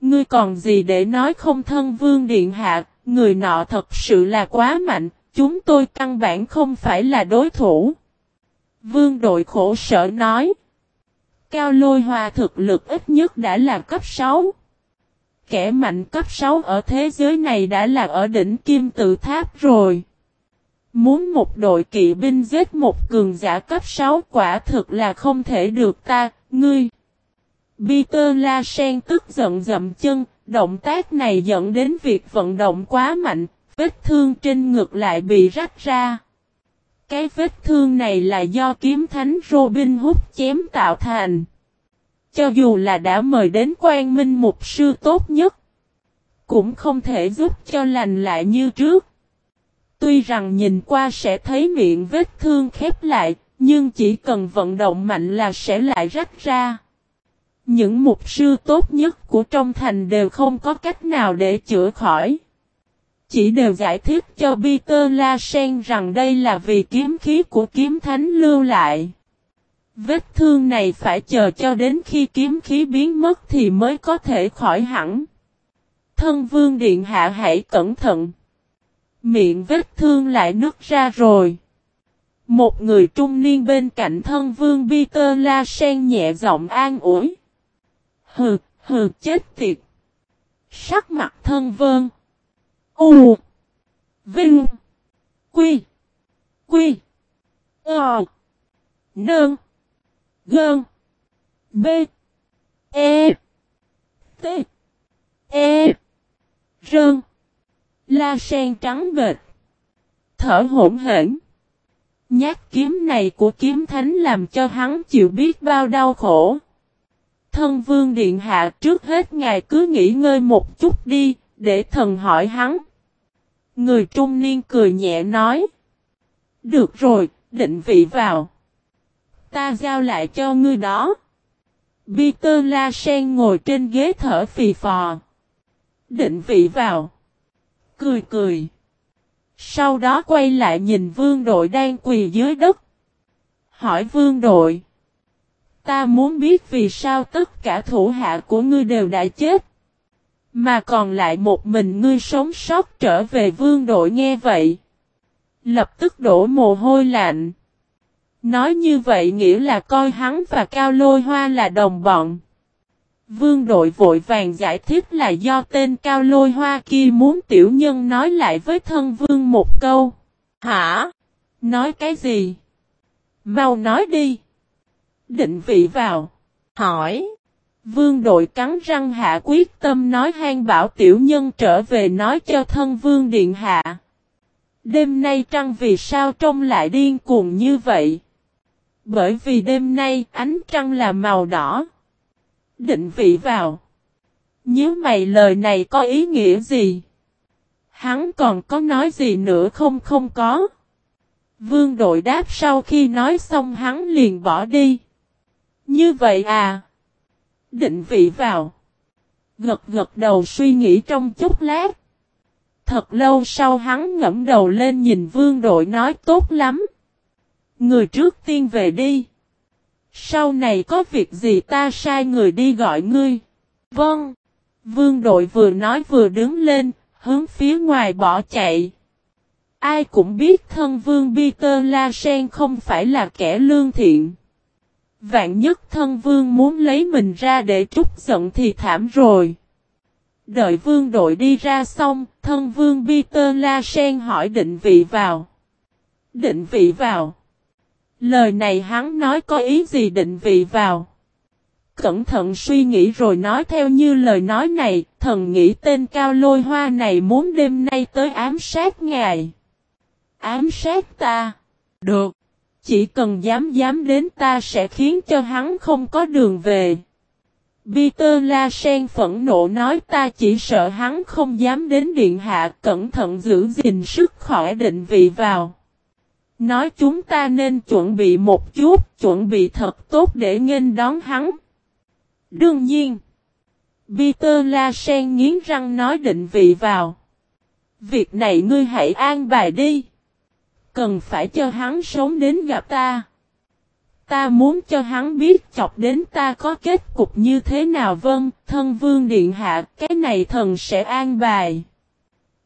Ngươi còn gì để nói không thân vương điện hạ, người nọ thật sự là quá mạnh, chúng tôi căn bản không phải là đối thủ. Vương đội khổ sở nói. Cao lôi hòa thực lực ít nhất đã là cấp 6. Kẻ mạnh cấp 6 ở thế giới này đã là ở đỉnh kim tự tháp rồi. Muốn một đội kỵ binh giết một cường giả cấp 6 quả thực là không thể được ta, ngươi. Peter La Sen tức giận dậm chân, động tác này dẫn đến việc vận động quá mạnh, vết thương trên ngực lại bị rách ra. Cái vết thương này là do kiếm thánh Robin Hood chém tạo thành. Cho dù là đã mời đến quan minh mục sư tốt nhất, cũng không thể giúp cho lành lại như trước. Tuy rằng nhìn qua sẽ thấy miệng vết thương khép lại, nhưng chỉ cần vận động mạnh là sẽ lại rách ra. Những mục sư tốt nhất của trong thành đều không có cách nào để chữa khỏi. Chỉ đều giải thích cho Peter La Sen rằng đây là vì kiếm khí của kiếm thánh lưu lại. Vết thương này phải chờ cho đến khi kiếm khí biến mất thì mới có thể khỏi hẳn. Thân vương điện hạ hãy cẩn thận. Miệng vết thương lại nứt ra rồi. Một người trung niên bên cạnh thân vương Peter La Sen nhẹ giọng an ủi. Hừ, hừ chết tiệt. Sắc mặt thân vương. U. Vinh. Quy. Quy. Ờ. Nơn. Gơn. B. E. T. E. Rơn. La sen trắng bệt. Thở hỗn hển. Nhát kiếm này của kiếm thánh làm cho hắn chịu biết bao đau khổ. Thân vương điện hạ trước hết ngài cứ nghỉ ngơi một chút đi, để thần hỏi hắn. Người trung niên cười nhẹ nói. Được rồi, định vị vào. Ta giao lại cho ngươi đó. Peter La Sen ngồi trên ghế thở phì phò. Định vị vào. Cười cười. Sau đó quay lại nhìn vương đội đang quỳ dưới đất. Hỏi vương đội. Ta muốn biết vì sao tất cả thủ hạ của ngươi đều đã chết. Mà còn lại một mình ngươi sống sót trở về vương đội nghe vậy. Lập tức đổ mồ hôi lạnh. Nói như vậy nghĩa là coi hắn và Cao Lôi Hoa là đồng bọn. Vương đội vội vàng giải thích là do tên Cao Lôi Hoa kia muốn tiểu nhân nói lại với thân vương một câu. Hả? Nói cái gì? Mau nói đi. Định vị vào. Hỏi. Vương đội cắn răng hạ quyết tâm nói hang bảo tiểu nhân trở về nói cho thân vương điện hạ. Đêm nay trăng vì sao trông lại điên cuồng như vậy? Bởi vì đêm nay ánh trăng là màu đỏ. Định vị vào. Nhớ mày lời này có ý nghĩa gì? Hắn còn có nói gì nữa không không có. Vương đội đáp sau khi nói xong hắn liền bỏ đi. Như vậy à? Định vị vào. Gật gật đầu suy nghĩ trong chút lát. Thật lâu sau hắn ngẫm đầu lên nhìn vương đội nói tốt lắm. Người trước tiên về đi. Sau này có việc gì ta sai người đi gọi ngươi. Vâng. Vương đội vừa nói vừa đứng lên, hướng phía ngoài bỏ chạy. Ai cũng biết thân vương Peter La Sen không phải là kẻ lương thiện. Vạn nhất thân vương muốn lấy mình ra để trút giận thì thảm rồi. Đợi vương đội đi ra xong, thân vương Peter La Sen hỏi định vị vào. Định vị vào. Lời này hắn nói có ý gì định vị vào. cẩn thận suy nghĩ rồi nói theo như lời nói này, thần nghĩ tên cao lôi hoa này muốn đêm nay tới ám sát ngài. Ám sát ta? Được. Chỉ cần dám dám đến ta sẽ khiến cho hắn không có đường về. Peter La Sen phẫn nộ nói ta chỉ sợ hắn không dám đến điện hạ cẩn thận giữ gìn sức khỏe định vị vào. Nói chúng ta nên chuẩn bị một chút, chuẩn bị thật tốt để nghênh đón hắn. Đương nhiên, Peter La Sen nghiến răng nói định vị vào. Việc này ngươi hãy an bài đi. Cần phải cho hắn sống đến gặp ta. Ta muốn cho hắn biết chọc đến ta có kết cục như thế nào vâng, thân vương điện hạ, cái này thần sẽ an bài.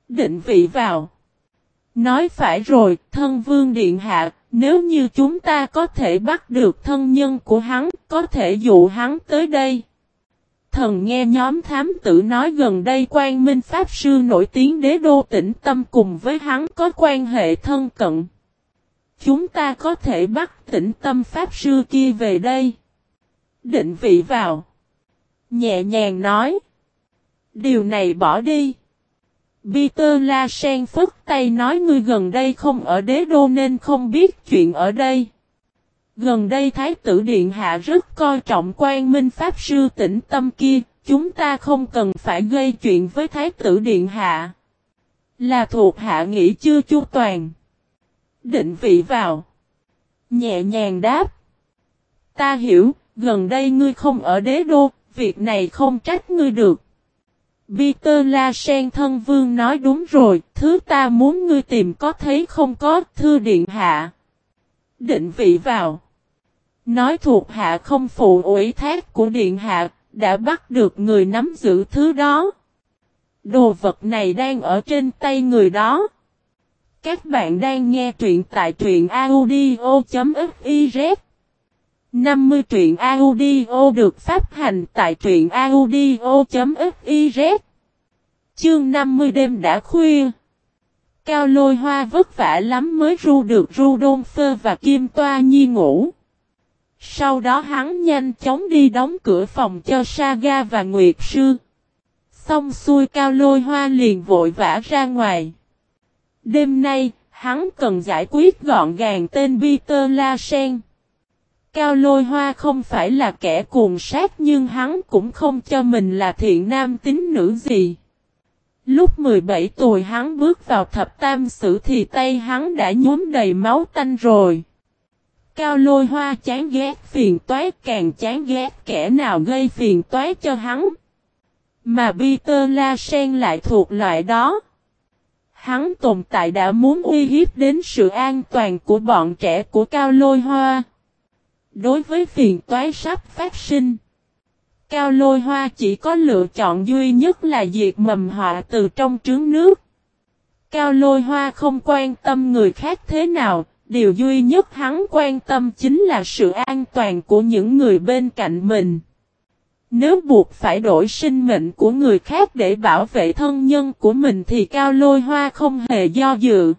Định vị vào. Nói phải rồi, thân vương điện hạ, nếu như chúng ta có thể bắt được thân nhân của hắn, có thể dụ hắn tới đây. Thần nghe nhóm thám tử nói gần đây quan minh Pháp Sư nổi tiếng đế đô tĩnh tâm cùng với hắn có quan hệ thân cận. Chúng ta có thể bắt tĩnh tâm Pháp Sư kia về đây. Định vị vào. Nhẹ nhàng nói. Điều này bỏ đi. Peter La Sen phức tay nói ngươi gần đây không ở đế đô nên không biết chuyện ở đây. Gần đây Thái tử Điện Hạ rất coi trọng quan minh Pháp Sư tĩnh tâm kia, chúng ta không cần phải gây chuyện với Thái tử Điện Hạ. Là thuộc hạ nghĩ chưa chu toàn. Định vị vào. Nhẹ nhàng đáp. Ta hiểu, gần đây ngươi không ở đế đô, việc này không trách ngươi được. Peter La Sen thân vương nói đúng rồi, thứ ta muốn ngươi tìm có thấy không có, thư điện hạ. Định vị vào. Nói thuộc hạ không phụ ủy thác của điện hạ, đã bắt được người nắm giữ thứ đó. Đồ vật này đang ở trên tay người đó. Các bạn đang nghe truyện tại truyện audio.fiz 50 truyện audio được phát hành tại truyện audio.fiz Chương 50 đêm đã khuya Cao lôi hoa vất vả lắm mới ru được Rudolph và Kim Toa Nhi ngủ. Sau đó hắn nhanh chóng đi đóng cửa phòng cho Saga và Nguyệt Sư. Xong xuôi cao lôi hoa liền vội vã ra ngoài. Đêm nay, hắn cần giải quyết gọn gàng tên Peter La Sen. Cao lôi hoa không phải là kẻ cuồng sát nhưng hắn cũng không cho mình là thiện nam tính nữ gì. Lúc 17 tuổi hắn bước vào thập tam sử thì tay hắn đã nhuốm đầy máu tanh rồi. Cao lôi hoa chán ghét phiền toái càng chán ghét kẻ nào gây phiền toái cho hắn. Mà Peter La Sen lại thuộc loại đó. Hắn tồn tại đã muốn uy hiếp đến sự an toàn của bọn trẻ của Cao lôi hoa. Đối với phiền toái sắp phát sinh. Cao lôi hoa chỉ có lựa chọn duy nhất là diệt mầm họa từ trong trứng nước. Cao lôi hoa không quan tâm người khác thế nào, điều duy nhất hắn quan tâm chính là sự an toàn của những người bên cạnh mình. Nếu buộc phải đổi sinh mệnh của người khác để bảo vệ thân nhân của mình thì cao lôi hoa không hề do dự.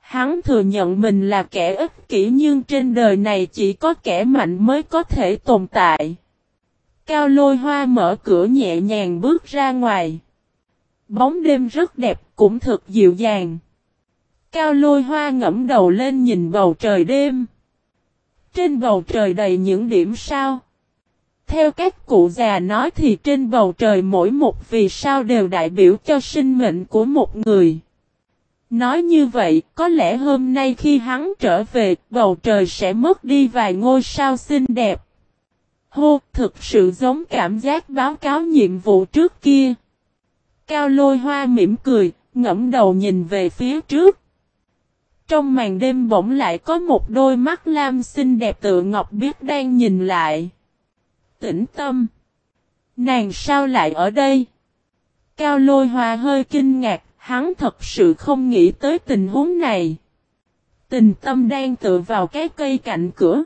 Hắn thừa nhận mình là kẻ ích kỷ nhưng trên đời này chỉ có kẻ mạnh mới có thể tồn tại. Cao lôi hoa mở cửa nhẹ nhàng bước ra ngoài. Bóng đêm rất đẹp cũng thật dịu dàng. Cao lôi hoa ngẫm đầu lên nhìn bầu trời đêm. Trên bầu trời đầy những điểm sao. Theo các cụ già nói thì trên bầu trời mỗi một vì sao đều đại biểu cho sinh mệnh của một người. Nói như vậy, có lẽ hôm nay khi hắn trở về, bầu trời sẽ mất đi vài ngôi sao xinh đẹp. Hô, thực sự giống cảm giác báo cáo nhiệm vụ trước kia. Cao lôi hoa mỉm cười, ngẫm đầu nhìn về phía trước. Trong màn đêm bỗng lại có một đôi mắt lam xinh đẹp tự ngọc biết đang nhìn lại. Tĩnh tâm. Nàng sao lại ở đây? Cao lôi hoa hơi kinh ngạc, hắn thật sự không nghĩ tới tình huống này. Tình tâm đang tựa vào cái cây cạnh cửa.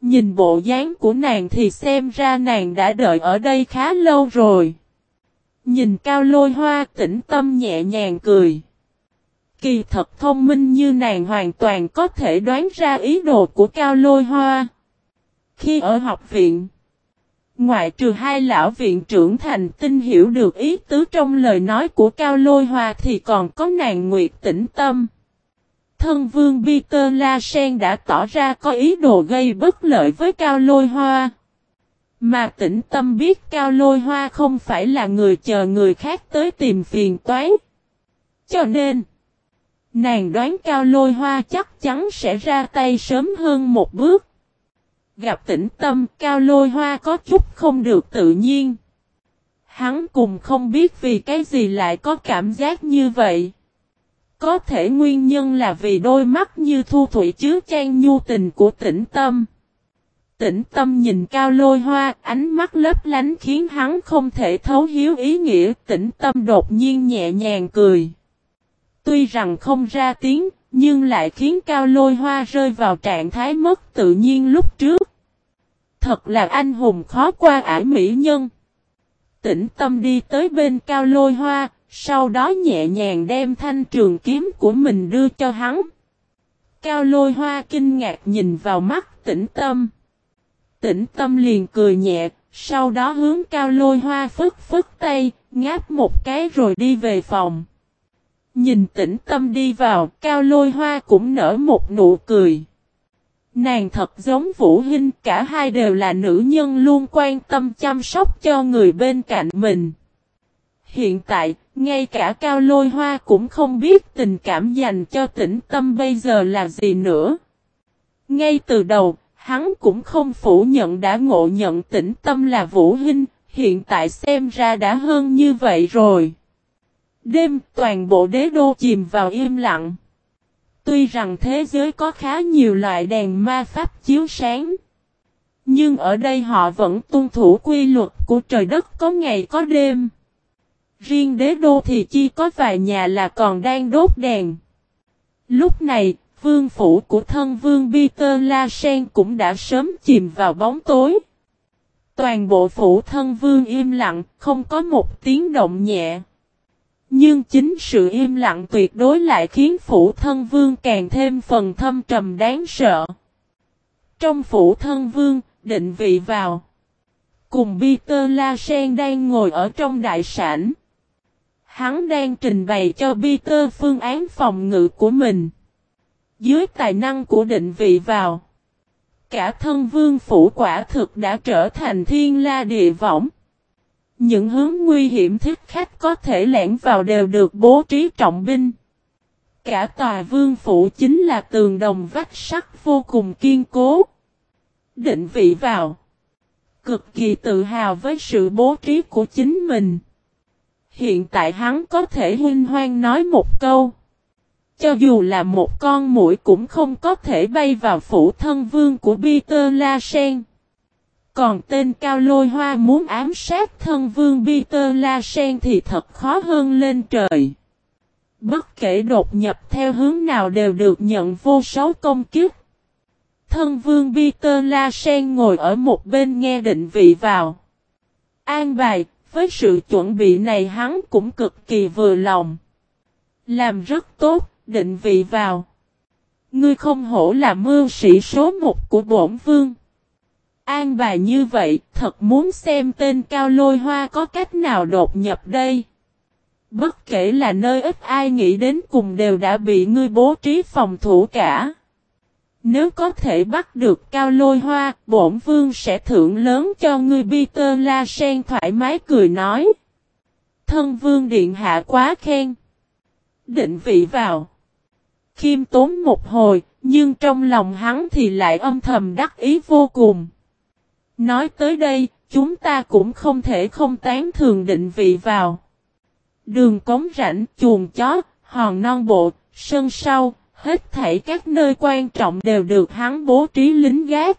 Nhìn bộ dáng của nàng thì xem ra nàng đã đợi ở đây khá lâu rồi. Nhìn cao lôi hoa tĩnh tâm nhẹ nhàng cười. Kỳ thật thông minh như nàng hoàn toàn có thể đoán ra ý đồ của cao lôi hoa. Khi ở học viện, Ngoại trừ hai lão viện trưởng thành tinh hiểu được ý tứ trong lời nói của Cao Lôi Hoa thì còn có nàng Nguyệt tĩnh tâm. Thân vương Peter La Sen đã tỏ ra có ý đồ gây bất lợi với Cao Lôi Hoa. Mà tĩnh tâm biết Cao Lôi Hoa không phải là người chờ người khác tới tìm phiền toái. Cho nên, nàng đoán Cao Lôi Hoa chắc chắn sẽ ra tay sớm hơn một bước. Gặp tĩnh tâm Cao Lôi Hoa có chút không được tự nhiên. Hắn cùng không biết vì cái gì lại có cảm giác như vậy. Có thể nguyên nhân là vì đôi mắt như thu thủy chứa chan nhu tình của tĩnh tâm. Tĩnh tâm nhìn cao lôi hoa, ánh mắt lấp lánh khiến hắn không thể thấu hiếu ý nghĩa, tĩnh tâm đột nhiên nhẹ nhàng cười. Tuy rằng không ra tiếng, nhưng lại khiến cao lôi hoa rơi vào trạng thái mất tự nhiên lúc trước. Thật là anh hùng khó qua ải mỹ nhân. Tĩnh tâm đi tới bên cao lôi hoa, sau đó nhẹ nhàng đem thanh trường kiếm của mình đưa cho hắn. Cao lôi hoa kinh ngạc nhìn vào mắt tĩnh tâm. Tĩnh tâm liền cười nhẹ, sau đó hướng cao lôi hoa phức phức tay, ngáp một cái rồi đi về phòng. Nhìn tĩnh tâm đi vào, cao lôi hoa cũng nở một nụ cười. Nàng thật giống Vũ Hinh, cả hai đều là nữ nhân luôn quan tâm chăm sóc cho người bên cạnh mình. Hiện tại, ngay cả cao lôi hoa cũng không biết tình cảm dành cho tĩnh tâm bây giờ là gì nữa. Ngay từ đầu, hắn cũng không phủ nhận đã ngộ nhận tĩnh tâm là Vũ Hinh, hiện tại xem ra đã hơn như vậy rồi. Đêm toàn bộ đế đô chìm vào im lặng. Tuy rằng thế giới có khá nhiều loại đèn ma pháp chiếu sáng. Nhưng ở đây họ vẫn tuân thủ quy luật của trời đất có ngày có đêm. Riêng đế đô thì chỉ có vài nhà là còn đang đốt đèn. Lúc này, vương phủ của thân vương Peter La Sen cũng đã sớm chìm vào bóng tối. Toàn bộ phủ thân vương im lặng, không có một tiếng động nhẹ. Nhưng chính sự im lặng tuyệt đối lại khiến phủ thân vương càng thêm phần thâm trầm đáng sợ. Trong phủ thân vương, định vị vào. Cùng Peter La Sen đang ngồi ở trong đại sảnh. Hắn đang trình bày cho Peter phương án phòng ngự của mình. Dưới tài năng của định vị vào. Cả thân vương phủ quả thực đã trở thành thiên la địa võng. Những hướng nguy hiểm thích khách có thể lẻn vào đều được bố trí trọng binh. Cả tòa vương phủ chính là tường đồng vách sắt vô cùng kiên cố. Định vị vào. Cực kỳ tự hào với sự bố trí của chính mình. Hiện tại hắn có thể huynh hoang nói một câu. Cho dù là một con mũi cũng không có thể bay vào phủ thân vương của Peter La Sen. Còn tên Cao Lôi Hoa muốn ám sát thân vương Peter La Sen thì thật khó hơn lên trời. Bất kể đột nhập theo hướng nào đều được nhận vô số công kiếp. Thân vương Peter La Sen ngồi ở một bên nghe định vị vào. An bài, với sự chuẩn bị này hắn cũng cực kỳ vừa lòng. Làm rất tốt, định vị vào. Ngươi không hổ là mưu sĩ số một của bổn vương. An bài như vậy, thật muốn xem tên cao lôi hoa có cách nào đột nhập đây. Bất kể là nơi ít ai nghĩ đến cùng đều đã bị ngươi bố trí phòng thủ cả. Nếu có thể bắt được cao lôi hoa, bổn vương sẽ thưởng lớn cho ngươi Peter La Sen thoải mái cười nói. Thân vương điện hạ quá khen. Định vị vào. Khiêm tốn một hồi, nhưng trong lòng hắn thì lại âm thầm đắc ý vô cùng. Nói tới đây, chúng ta cũng không thể không tán thường định vị vào. Đường cống rãnh, chuồng chó, hòn non bộ, sân sau, hết thảy các nơi quan trọng đều được hắn bố trí lính gác.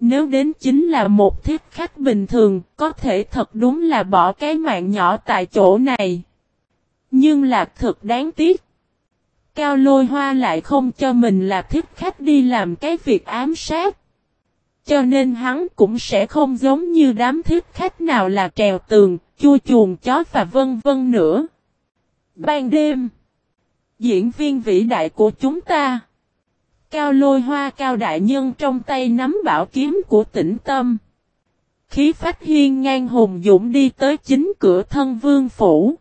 Nếu đến chính là một thiết khách bình thường, có thể thật đúng là bỏ cái mạng nhỏ tại chỗ này. Nhưng lạc thực đáng tiếc. Cao lôi hoa lại không cho mình là thiết khách đi làm cái việc ám sát. Cho nên hắn cũng sẽ không giống như đám thiết khách nào là trèo tường, chua chuồng chó và vân vân nữa. Ban đêm, diễn viên vĩ đại của chúng ta, Cao lôi hoa cao đại nhân trong tay nắm bảo kiếm của tĩnh tâm. khí phách hiên ngang hùng dũng đi tới chính cửa thân vương phủ.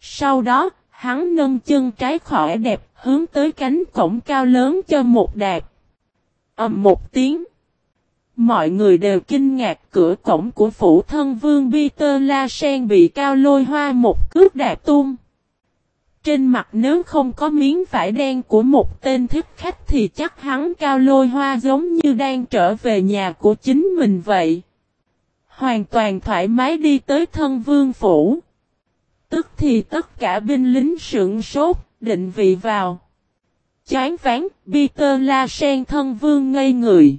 Sau đó, hắn nâng chân trái khỏi đẹp, hướng tới cánh cổng cao lớn cho một đạt. ầm một tiếng. Mọi người đều kinh ngạc cửa cổng của phủ thân vương Peter La Sen bị cao lôi hoa một cước đạp tung. Trên mặt nếu không có miếng vải đen của một tên thích khách thì chắc hắn cao lôi hoa giống như đang trở về nhà của chính mình vậy. Hoàn toàn thoải mái đi tới thân vương phủ. Tức thì tất cả binh lính sững sốt, định vị vào. Chán ván, Peter La Sen thân vương ngây người.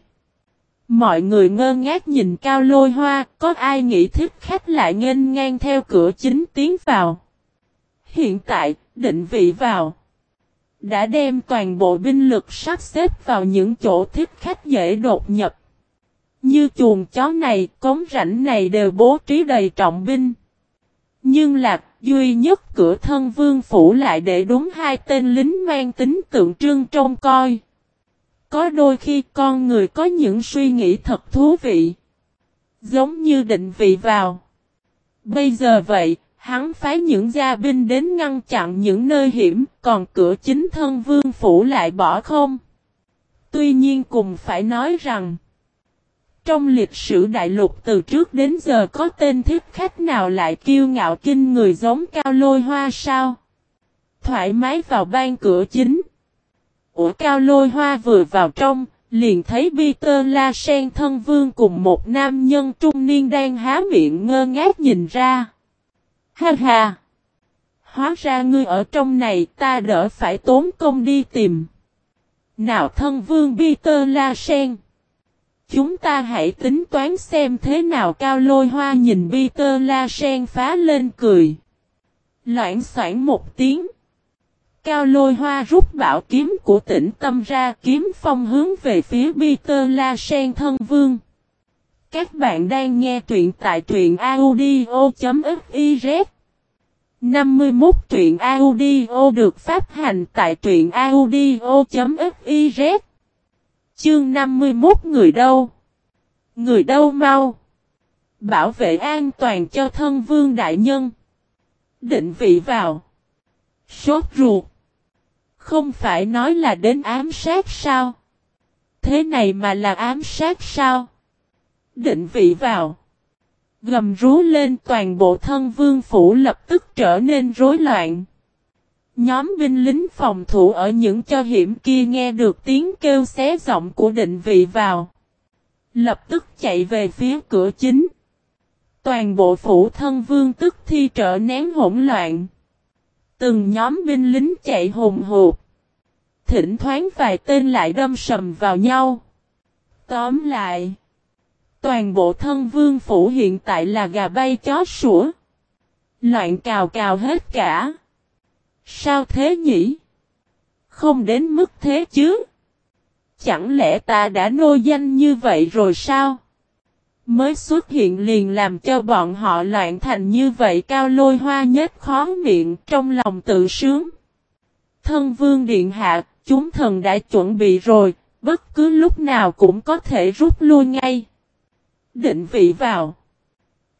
Mọi người ngơ ngác nhìn cao lôi hoa, có ai nghĩ thích khách lại nghênh ngang theo cửa chính tiến vào. Hiện tại, định vị vào. Đã đem toàn bộ binh lực sắp xếp vào những chỗ thích khách dễ đột nhập. Như chuồng chó này, cống rãnh này đều bố trí đầy trọng binh. Nhưng lạc, duy nhất cửa thân vương phủ lại để đúng hai tên lính mang tính tượng trưng trông coi. Có đôi khi con người có những suy nghĩ thật thú vị. Giống như định vị vào. Bây giờ vậy, hắn phái những gia binh đến ngăn chặn những nơi hiểm, còn cửa chính thân vương phủ lại bỏ không. Tuy nhiên cùng phải nói rằng, trong lịch sử đại lục từ trước đến giờ có tên thiết khách nào lại kiêu ngạo kinh người giống cao lôi hoa sao? Thoải mái vào ban cửa chính. Ủa cao lôi hoa vừa vào trong, liền thấy Peter La Sen thân vương cùng một nam nhân trung niên đang há miệng ngơ ngác nhìn ra. Ha ha! Hóa ra ngươi ở trong này ta đỡ phải tốn công đi tìm. Nào thân vương Peter La Sen. Chúng ta hãy tính toán xem thế nào cao lôi hoa nhìn Peter La Sen phá lên cười. Loạn soạn một tiếng. Cao lôi hoa rút bảo kiếm của tỉnh tâm ra kiếm phong hướng về phía Peter La Sen thân vương. Các bạn đang nghe truyện tại truyện audio.fiz 51 truyện audio được phát hành tại truyện audio.fiz Chương 51 người đâu? Người đâu mau? Bảo vệ an toàn cho thân vương đại nhân. Định vị vào. Sốt ruột. Không phải nói là đến ám sát sao? Thế này mà là ám sát sao? Định vị vào. Gầm rú lên toàn bộ thân vương phủ lập tức trở nên rối loạn. Nhóm binh lính phòng thủ ở những cho hiểm kia nghe được tiếng kêu xé giọng của định vị vào. Lập tức chạy về phía cửa chính. Toàn bộ phủ thân vương tức thi trở nén hỗn loạn. Từng nhóm binh lính chạy hùng hụt. Thỉnh thoáng vài tên lại đâm sầm vào nhau. Tóm lại. Toàn bộ thân vương phủ hiện tại là gà bay chó sủa. Loạn cào cào hết cả. Sao thế nhỉ? Không đến mức thế chứ? Chẳng lẽ ta đã nô danh như vậy rồi sao? Mới xuất hiện liền làm cho bọn họ loạn thành như vậy cao lôi hoa nhất khó miệng trong lòng tự sướng. Thân vương điện hạ, chúng thần đã chuẩn bị rồi, bất cứ lúc nào cũng có thể rút lui ngay. Định vị vào.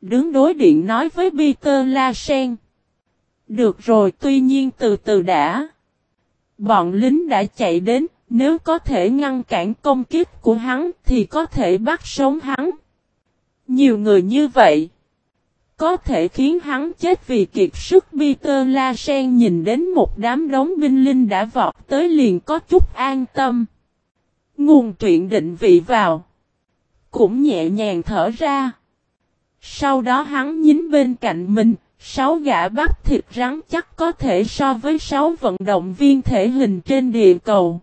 Đứng đối điện nói với Peter La Sen. Được rồi tuy nhiên từ từ đã. Bọn lính đã chạy đến, nếu có thể ngăn cản công kích của hắn thì có thể bắt sống hắn. Nhiều người như vậy. Có thể khiến hắn chết vì kiệt sức Peter La Sen nhìn đến một đám đống binh linh đã vọt tới liền có chút an tâm. Nguồn truyện định vị vào. Cũng nhẹ nhàng thở ra. Sau đó hắn nhín bên cạnh mình, sáu gã bắp thịt rắn chắc có thể so với sáu vận động viên thể hình trên địa cầu.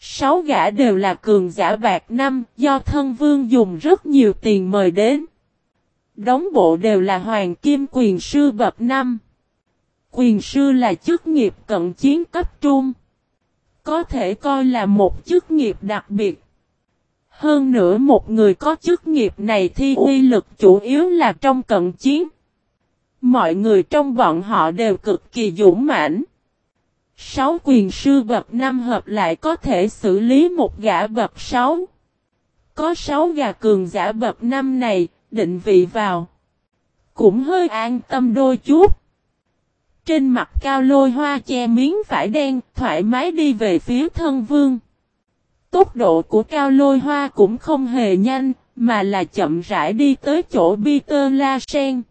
Sáu gã đều là cường giả bạc năm, do thân vương dùng rất nhiều tiền mời đến. Đóng bộ đều là hoàng kim quyền sư bậc năm. Quyền sư là chức nghiệp cận chiến cấp trung. Có thể coi là một chức nghiệp đặc biệt. Hơn nữa một người có chức nghiệp này thì uy lực chủ yếu là trong cận chiến. Mọi người trong bọn họ đều cực kỳ dũng mãnh. Sáu quyền sư bậc năm hợp lại có thể xử lý một gã bậc sáu. Có sáu gà cường giả bậc năm này, định vị vào. Cũng hơi an tâm đôi chút. Trên mặt cao lôi hoa che miếng vải đen, thoải mái đi về phía thân vương. Tốc độ của cao lôi hoa cũng không hề nhanh, mà là chậm rãi đi tới chỗ Peter La Sen.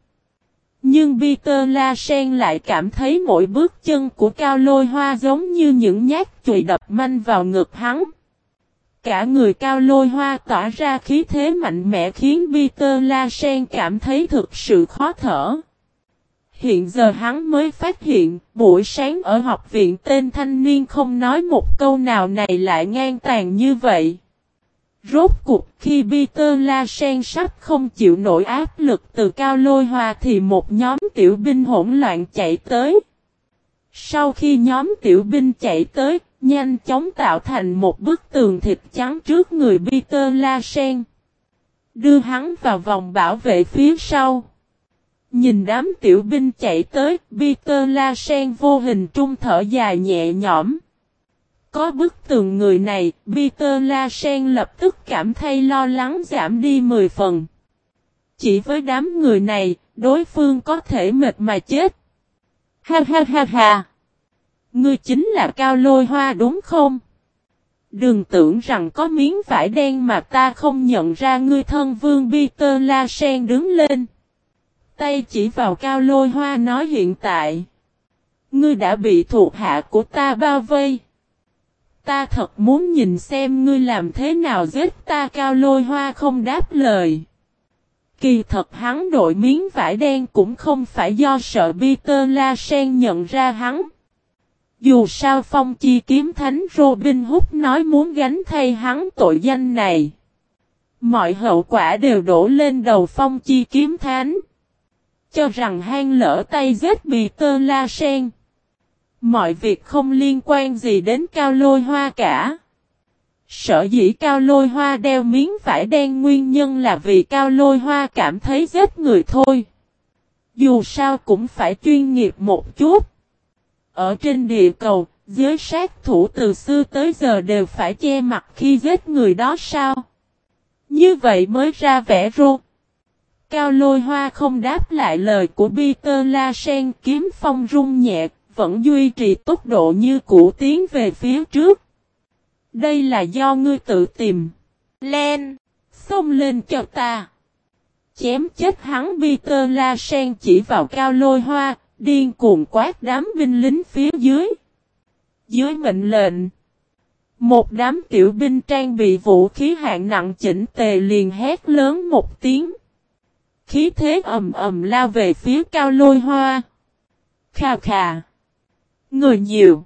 Nhưng Peter La Sen lại cảm thấy mỗi bước chân của cao lôi hoa giống như những nhát chùy đập manh vào ngực hắn. Cả người cao lôi hoa tỏa ra khí thế mạnh mẽ khiến Peter La Sen cảm thấy thực sự khó thở. Hiện giờ hắn mới phát hiện, buổi sáng ở học viện tên thanh niên không nói một câu nào này lại ngang tàn như vậy. Rốt cuộc khi Peter La Sen sắp không chịu nổi áp lực từ cao lôi hoa thì một nhóm tiểu binh hỗn loạn chạy tới. Sau khi nhóm tiểu binh chạy tới, nhanh chóng tạo thành một bức tường thịt trắng trước người Peter La Sen. Đưa hắn vào vòng bảo vệ phía sau. Nhìn đám tiểu binh chạy tới, Peter La Sen vô hình trung thở dài nhẹ nhõm. Có bức tường người này, Peter La Sen lập tức cảm thấy lo lắng giảm đi 10 phần. Chỉ với đám người này, đối phương có thể mệt mà chết. Ha ha ha ha! Ngươi chính là cao lôi hoa đúng không? Đừng tưởng rằng có miếng vải đen mà ta không nhận ra ngươi thân vương Peter La Sen đứng lên. Tay chỉ vào cao lôi hoa nói hiện tại. Ngươi đã bị thuộc hạ của ta bao vây. Ta thật muốn nhìn xem ngươi làm thế nào giết ta cao lôi hoa không đáp lời. Kỳ thật hắn đội miếng vải đen cũng không phải do sợ Peter La Sen nhận ra hắn. Dù sao phong chi kiếm thánh Robin Hood nói muốn gánh thay hắn tội danh này. Mọi hậu quả đều đổ lên đầu phong chi kiếm thánh. Cho rằng hang lỡ tay giết Peter La Sen. Mọi việc không liên quan gì đến cao lôi hoa cả. Sở dĩ cao lôi hoa đeo miếng vải đen nguyên nhân là vì cao lôi hoa cảm thấy giết người thôi. Dù sao cũng phải chuyên nghiệp một chút. Ở trên địa cầu, giới sát thủ từ xưa tới giờ đều phải che mặt khi giết người đó sao? Như vậy mới ra vẻ rô. Cao lôi hoa không đáp lại lời của Peter La Sen kiếm phong rung nhẹ, vẫn duy trì tốc độ như cũ tiến về phía trước. Đây là do ngươi tự tìm. Len, xông lên cho ta. Chém chết hắn Peter La Sen chỉ vào cao lôi hoa, điên cuồng quát đám binh lính phía dưới. Dưới mệnh lệnh, một đám tiểu binh trang bị vũ khí hạng nặng chỉnh tề liền hét lớn một tiếng. Khí thế ầm ầm lao về phía cao lôi hoa. Khà khà. Người nhiều.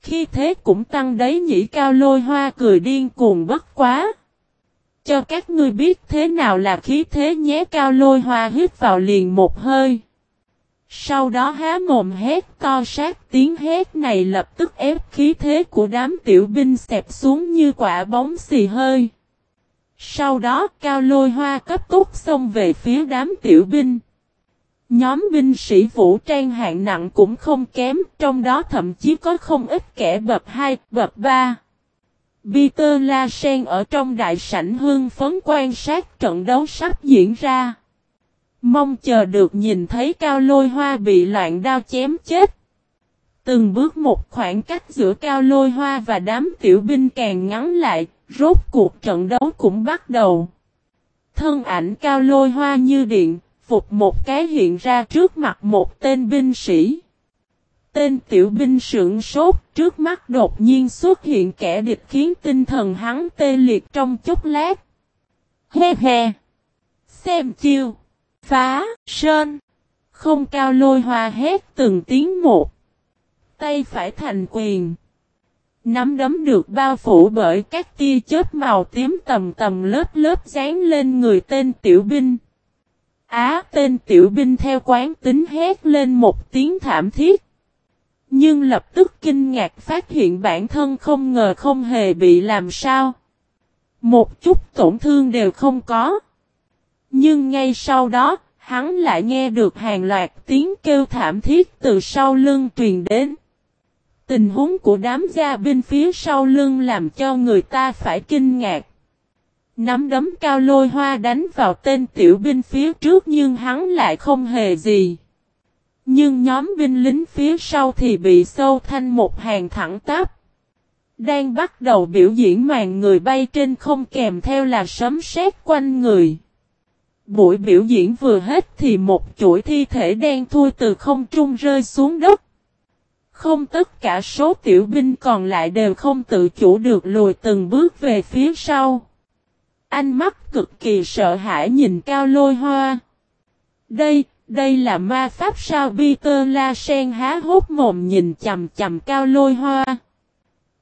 Khi thế cũng tăng đấy nhỉ, cao lôi hoa cười điên cuồng bất quá. Cho các ngươi biết thế nào là khí thế nhé, cao lôi hoa hít vào liền một hơi. Sau đó há mồm hét to sát, tiếng hét này lập tức ép khí thế của đám tiểu binh xẹp xuống như quả bóng xì hơi. Sau đó, cao lôi hoa cấp túc xông về phía đám tiểu binh. Nhóm binh sĩ vũ trang hạng nặng cũng không kém, trong đó thậm chí có không ít kẻ bập 2, bập 3. Peter La Sen ở trong đại sảnh hương phấn quan sát trận đấu sắp diễn ra. Mong chờ được nhìn thấy cao lôi hoa bị loạn đao chém chết. Từng bước một khoảng cách giữa cao lôi hoa và đám tiểu binh càng ngắn lại, rốt cuộc trận đấu cũng bắt đầu. Thân ảnh cao lôi hoa như điện, phục một cái hiện ra trước mặt một tên binh sĩ. Tên tiểu binh sưởng sốt trước mắt đột nhiên xuất hiện kẻ địch khiến tinh thần hắn tê liệt trong chốc lát. He he! Xem chiêu! Phá! Sơn! Không cao lôi hoa hét từng tiếng một. Tay phải thành quyền. Nắm đấm được bao phủ bởi các tia chớp màu tím tầm tầm lớp lớp dán lên người tên tiểu binh. Á tên tiểu binh theo quán tính hét lên một tiếng thảm thiết. Nhưng lập tức kinh ngạc phát hiện bản thân không ngờ không hề bị làm sao. Một chút tổn thương đều không có. Nhưng ngay sau đó, hắn lại nghe được hàng loạt tiếng kêu thảm thiết từ sau lưng truyền đến. Tình huống của đám gia binh phía sau lưng làm cho người ta phải kinh ngạc. Nắm đấm cao lôi hoa đánh vào tên tiểu binh phía trước nhưng hắn lại không hề gì. Nhưng nhóm binh lính phía sau thì bị sâu thanh một hàng thẳng tắp. Đang bắt đầu biểu diễn màn người bay trên không kèm theo là sấm sét quanh người. Buổi biểu diễn vừa hết thì một chuỗi thi thể đen thui từ không trung rơi xuống đất. Không tất cả số tiểu binh còn lại đều không tự chủ được lùi từng bước về phía sau. Anh mắt cực kỳ sợ hãi nhìn cao lôi hoa. Đây, đây là ma pháp sao Peter La Sen há hốt mồm nhìn chầm chầm cao lôi hoa.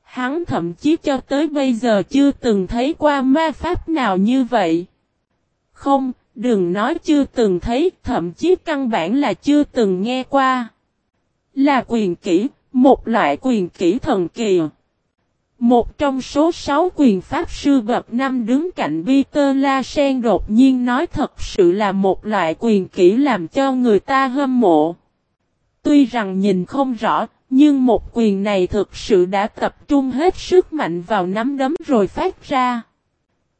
Hắn thậm chí cho tới bây giờ chưa từng thấy qua ma pháp nào như vậy. Không, đừng nói chưa từng thấy, thậm chí căn bản là chưa từng nghe qua. Là quyền kỹ, một loại quyền kỹ thần kỳ. Một trong số sáu quyền pháp sư bậc năm đứng cạnh Peter La Sen đột nhiên nói thật sự là một loại quyền kỹ làm cho người ta hâm mộ. Tuy rằng nhìn không rõ, nhưng một quyền này thực sự đã tập trung hết sức mạnh vào nắm đấm rồi phát ra.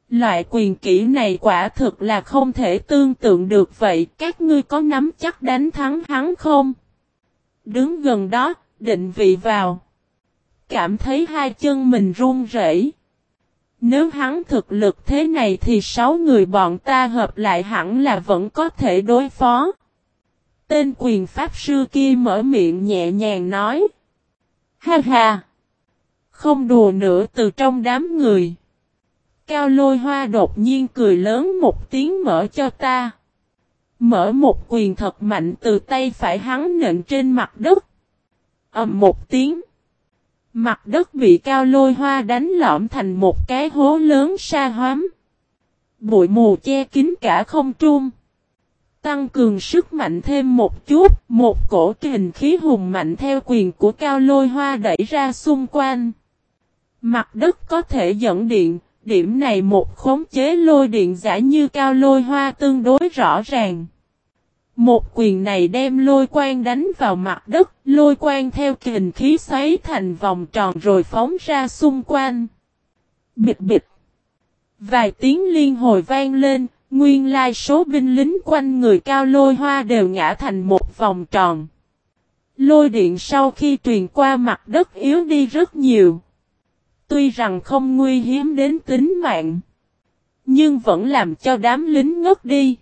Loại quyền kỹ này quả thực là không thể tương tượng được vậy, các ngươi có nắm chắc đánh thắng hắn không? Đứng gần đó, định vị vào. Cảm thấy hai chân mình run rẩy. Nếu hắn thực lực thế này thì sáu người bọn ta hợp lại hẳn là vẫn có thể đối phó. Tên quyền pháp sư kia mở miệng nhẹ nhàng nói. Ha ha! Không đùa nữa từ trong đám người. Cao lôi hoa đột nhiên cười lớn một tiếng mở cho ta. Mở một quyền thật mạnh từ tay phải hắn nện trên mặt đất. ầm một tiếng. Mặt đất bị cao lôi hoa đánh lõm thành một cái hố lớn sa hoám. Bụi mù che kín cả không trung. Tăng cường sức mạnh thêm một chút, một cổ kình khí hùng mạnh theo quyền của cao lôi hoa đẩy ra xung quanh. Mặt đất có thể dẫn điện, điểm này một khống chế lôi điện giả như cao lôi hoa tương đối rõ ràng. Một quyền này đem lôi quang đánh vào mặt đất, lôi quang theo kình khí xoáy thành vòng tròn rồi phóng ra xung quanh. Bịt bịt. Vài tiếng liên hồi vang lên, nguyên lai số binh lính quanh người cao lôi hoa đều ngã thành một vòng tròn. Lôi điện sau khi truyền qua mặt đất yếu đi rất nhiều. Tuy rằng không nguy hiểm đến tính mạng, nhưng vẫn làm cho đám lính ngất đi.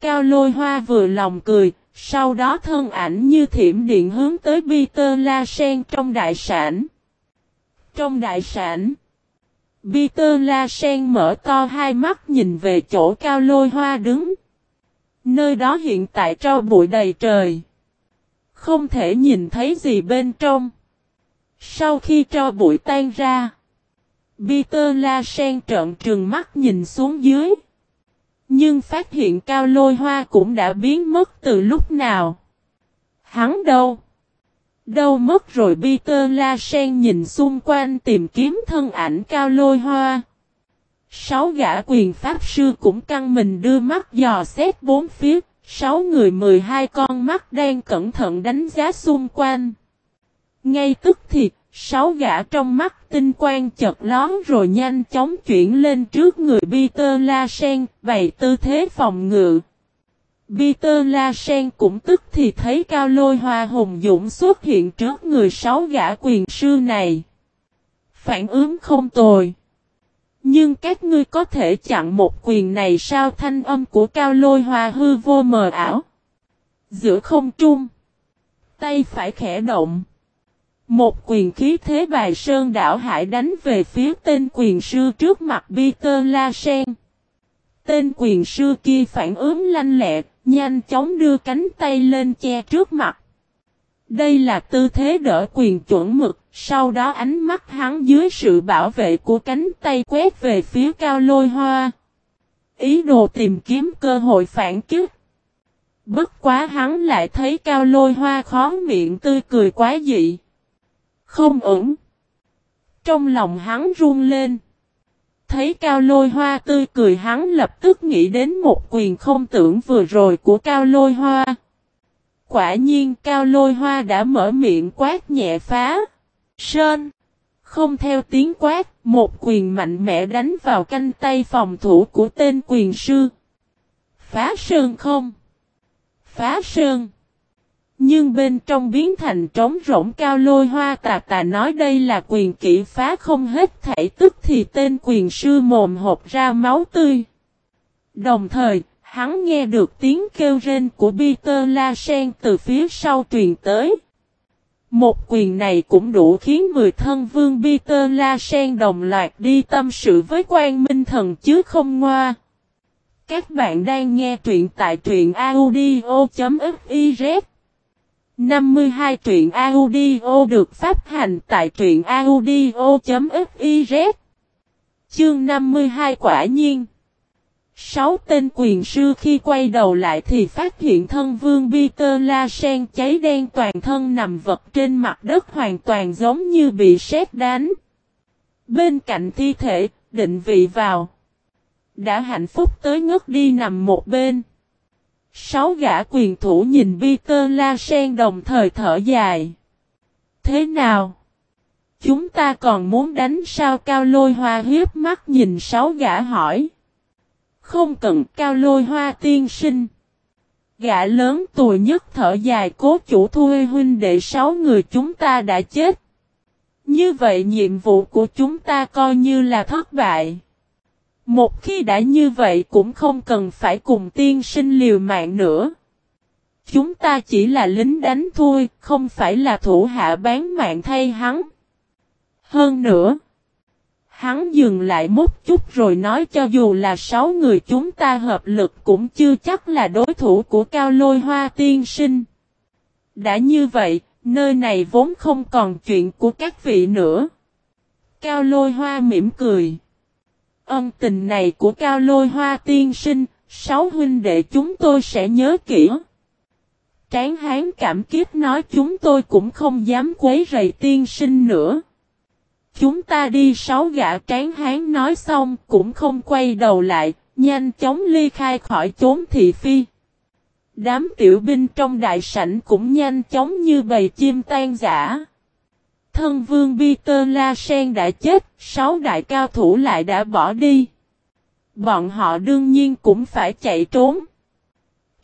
Cao lôi hoa vừa lòng cười, sau đó thân ảnh như thiểm điện hướng tới Peter La Sen trong đại sản. Trong đại sản, Peter La Sen mở to hai mắt nhìn về chỗ cao lôi hoa đứng. Nơi đó hiện tại trao bụi đầy trời. Không thể nhìn thấy gì bên trong. Sau khi cho bụi tan ra, Peter La Sen trợn trừng mắt nhìn xuống dưới. Nhưng phát hiện cao lôi hoa cũng đã biến mất từ lúc nào. Hắn đâu? Đâu mất rồi Peter La Sen nhìn xung quanh tìm kiếm thân ảnh cao lôi hoa. Sáu gã quyền pháp sư cũng căng mình đưa mắt dò xét bốn phía, sáu người mười hai con mắt đang cẩn thận đánh giá xung quanh. Ngay tức thì, sáu gã trong mắt tinh quang chật lón rồi nhanh chóng chuyển lên trước người Peter La Sen, bày tư thế phòng ngự. Peter La Sen cũng tức thì thấy cao lôi hoa hùng dũng xuất hiện trước người sáu gã quyền sư này. Phản ứng không tồi. Nhưng các ngươi có thể chặn một quyền này sao thanh âm của cao lôi hoa hư vô mờ ảo. Giữa không trung. Tay phải khẽ động. Một quyền khí thế bài sơn đảo hải đánh về phía tên quyền sư trước mặt Peter La Sen. Tên quyền sư kia phản ứng lanh lẹ, nhanh chóng đưa cánh tay lên che trước mặt. Đây là tư thế đỡ quyền chuẩn mực, sau đó ánh mắt hắn dưới sự bảo vệ của cánh tay quét về phía cao lôi hoa. Ý đồ tìm kiếm cơ hội phản kích. Bất quá hắn lại thấy cao lôi hoa khó miệng tươi cười quá dị. Không ổn. Trong lòng hắn run lên. Thấy cao lôi hoa tươi cười hắn lập tức nghĩ đến một quyền không tưởng vừa rồi của cao lôi hoa. Quả nhiên cao lôi hoa đã mở miệng quát nhẹ phá. Sơn. Không theo tiếng quát, một quyền mạnh mẽ đánh vào canh tay phòng thủ của tên quyền sư. Phá sơn không? Phá sơn. Nhưng bên trong biến thành trống rỗng cao lôi hoa tà tà nói đây là quyền kỹ phá không hết thảy tức thì tên quyền sư mồm hộp ra máu tươi. Đồng thời, hắn nghe được tiếng kêu rên của Peter La Sen từ phía sau truyền tới. Một quyền này cũng đủ khiến người thân vương Peter La Sen đồng loạt đi tâm sự với quan minh thần chứ không ngoa. Các bạn đang nghe truyện tại truyện audio.fif 52 truyện audio được phát hành tại truyện audio.fiz Chương 52 quả nhiên Sáu tên quyền sư khi quay đầu lại thì phát hiện thân vương Peter La Sen cháy đen toàn thân nằm vật trên mặt đất hoàn toàn giống như bị sét đánh. Bên cạnh thi thể, định vị vào. Đã hạnh phúc tới ngất đi nằm một bên. Sáu gã quyền thủ nhìn Peter La Sen đồng thời thở dài. Thế nào? Chúng ta còn muốn đánh sao cao lôi hoa hiếp mắt nhìn sáu gã hỏi. Không cần, cao lôi hoa tiên sinh. Gã lớn tuổi nhất thở dài, cố chủ thuê huynh đệ sáu người chúng ta đã chết. Như vậy nhiệm vụ của chúng ta coi như là thất bại. Một khi đã như vậy cũng không cần phải cùng tiên sinh liều mạng nữa. Chúng ta chỉ là lính đánh thôi, không phải là thủ hạ bán mạng thay hắn. Hơn nữa, hắn dừng lại một chút rồi nói cho dù là sáu người chúng ta hợp lực cũng chưa chắc là đối thủ của cao lôi hoa tiên sinh. Đã như vậy, nơi này vốn không còn chuyện của các vị nữa. Cao lôi hoa mỉm cười. Ân tình này của cao lôi hoa tiên sinh, sáu huynh đệ chúng tôi sẽ nhớ kỹ. Tráng hán cảm kiếp nói chúng tôi cũng không dám quấy rầy tiên sinh nữa. Chúng ta đi sáu gã tráng hán nói xong cũng không quay đầu lại, nhanh chóng ly khai khỏi chốn thị phi. Đám tiểu binh trong đại sảnh cũng nhanh chóng như bầy chim tan giả. Thân vương Peter La Sen đã chết, sáu đại cao thủ lại đã bỏ đi. Bọn họ đương nhiên cũng phải chạy trốn.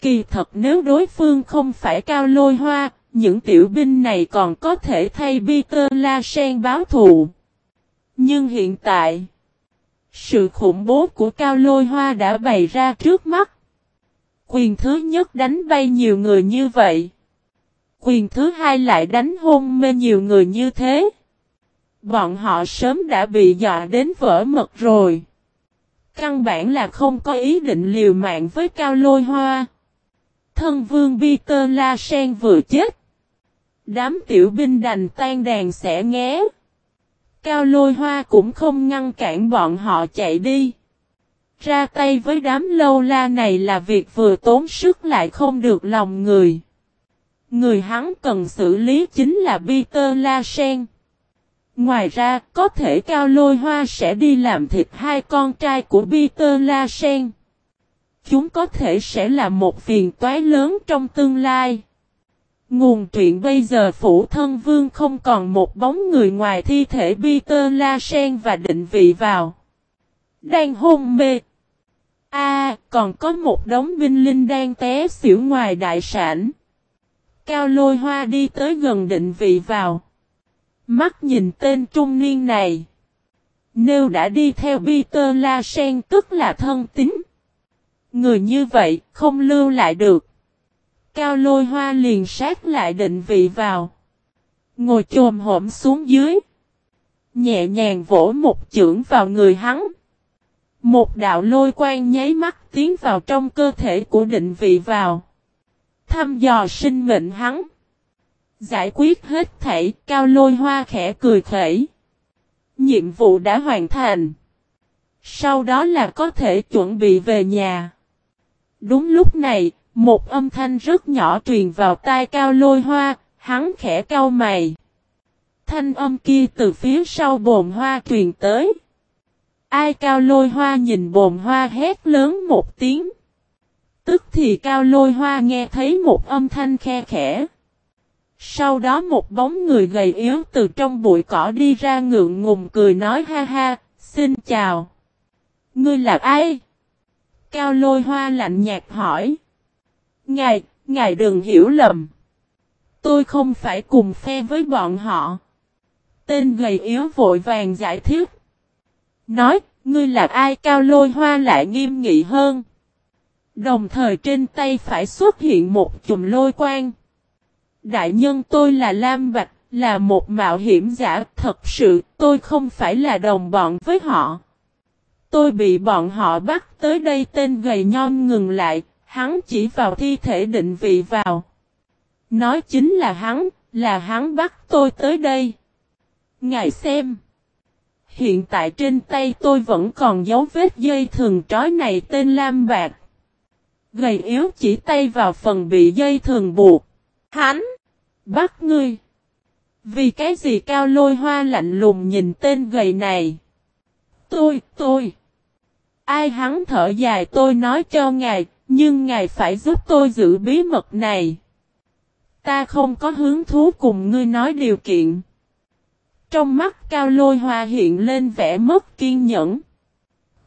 Kỳ thật nếu đối phương không phải cao lôi hoa, những tiểu binh này còn có thể thay Peter La Sen báo thù. Nhưng hiện tại, sự khủng bố của cao lôi hoa đã bày ra trước mắt. Quyền thứ nhất đánh bay nhiều người như vậy. Quyền thứ hai lại đánh hôn mê nhiều người như thế. Bọn họ sớm đã bị dọa đến vỡ mật rồi. Căn bản là không có ý định liều mạng với cao lôi hoa. Thân vương Peter La Sen vừa chết. Đám tiểu binh đành tan đàn sẽ nghé. Cao lôi hoa cũng không ngăn cản bọn họ chạy đi. Ra tay với đám lâu la này là việc vừa tốn sức lại không được lòng người. Người hắn cần xử lý chính là Peter La Sen. Ngoài ra, có thể Cao Lôi Hoa sẽ đi làm thịt hai con trai của Peter La Sen. Chúng có thể sẽ là một phiền toái lớn trong tương lai. Nguồn truyện bây giờ phủ thân vương không còn một bóng người ngoài thi thể Peter La Sen và định vị vào. Đang hôn mê. A, còn có một đống binh linh đang té xỉu ngoài đại sản. Cao lôi hoa đi tới gần định vị vào. Mắt nhìn tên trung niên này. Nếu đã đi theo Peter La Sen tức là thân tính. Người như vậy không lưu lại được. Cao lôi hoa liền sát lại định vị vào. Ngồi chồm hổm xuống dưới. Nhẹ nhàng vỗ một chưởng vào người hắn. Một đạo lôi quang nháy mắt tiến vào trong cơ thể của định vị vào. Thăm dò sinh mệnh hắn. Giải quyết hết thảy cao lôi hoa khẽ cười khẩy. Nhiệm vụ đã hoàn thành. Sau đó là có thể chuẩn bị về nhà. Đúng lúc này, một âm thanh rất nhỏ truyền vào tai cao lôi hoa, hắn khẽ cau mày. Thanh âm kia từ phía sau bồn hoa truyền tới. Ai cao lôi hoa nhìn bồn hoa hét lớn một tiếng. Tức thì cao lôi hoa nghe thấy một âm thanh khe khẽ. Sau đó một bóng người gầy yếu từ trong bụi cỏ đi ra ngượng ngùng cười nói ha ha, xin chào. Ngươi là ai? Cao lôi hoa lạnh nhạt hỏi. Ngài, ngài đừng hiểu lầm. Tôi không phải cùng phe với bọn họ. Tên gầy yếu vội vàng giải thích. Nói, ngươi là ai cao lôi hoa lại nghiêm nghị hơn. Đồng thời trên tay phải xuất hiện một chùm lôi quang. Đại nhân tôi là Lam Bạch, là một mạo hiểm giả, thật sự tôi không phải là đồng bọn với họ. Tôi bị bọn họ bắt tới đây tên gầy nhom ngừng lại, hắn chỉ vào thi thể định vị vào. Nói chính là hắn, là hắn bắt tôi tới đây. Ngài xem. Hiện tại trên tay tôi vẫn còn dấu vết dây thường trói này tên Lam Bạc. Gầy yếu chỉ tay vào phần bị dây thường buộc. Hắn! Bắt ngươi! Vì cái gì cao lôi hoa lạnh lùng nhìn tên gầy này? Tôi, tôi! Ai hắn thở dài tôi nói cho ngài, nhưng ngài phải giúp tôi giữ bí mật này. Ta không có hứng thú cùng ngươi nói điều kiện. Trong mắt cao lôi hoa hiện lên vẻ mất kiên nhẫn.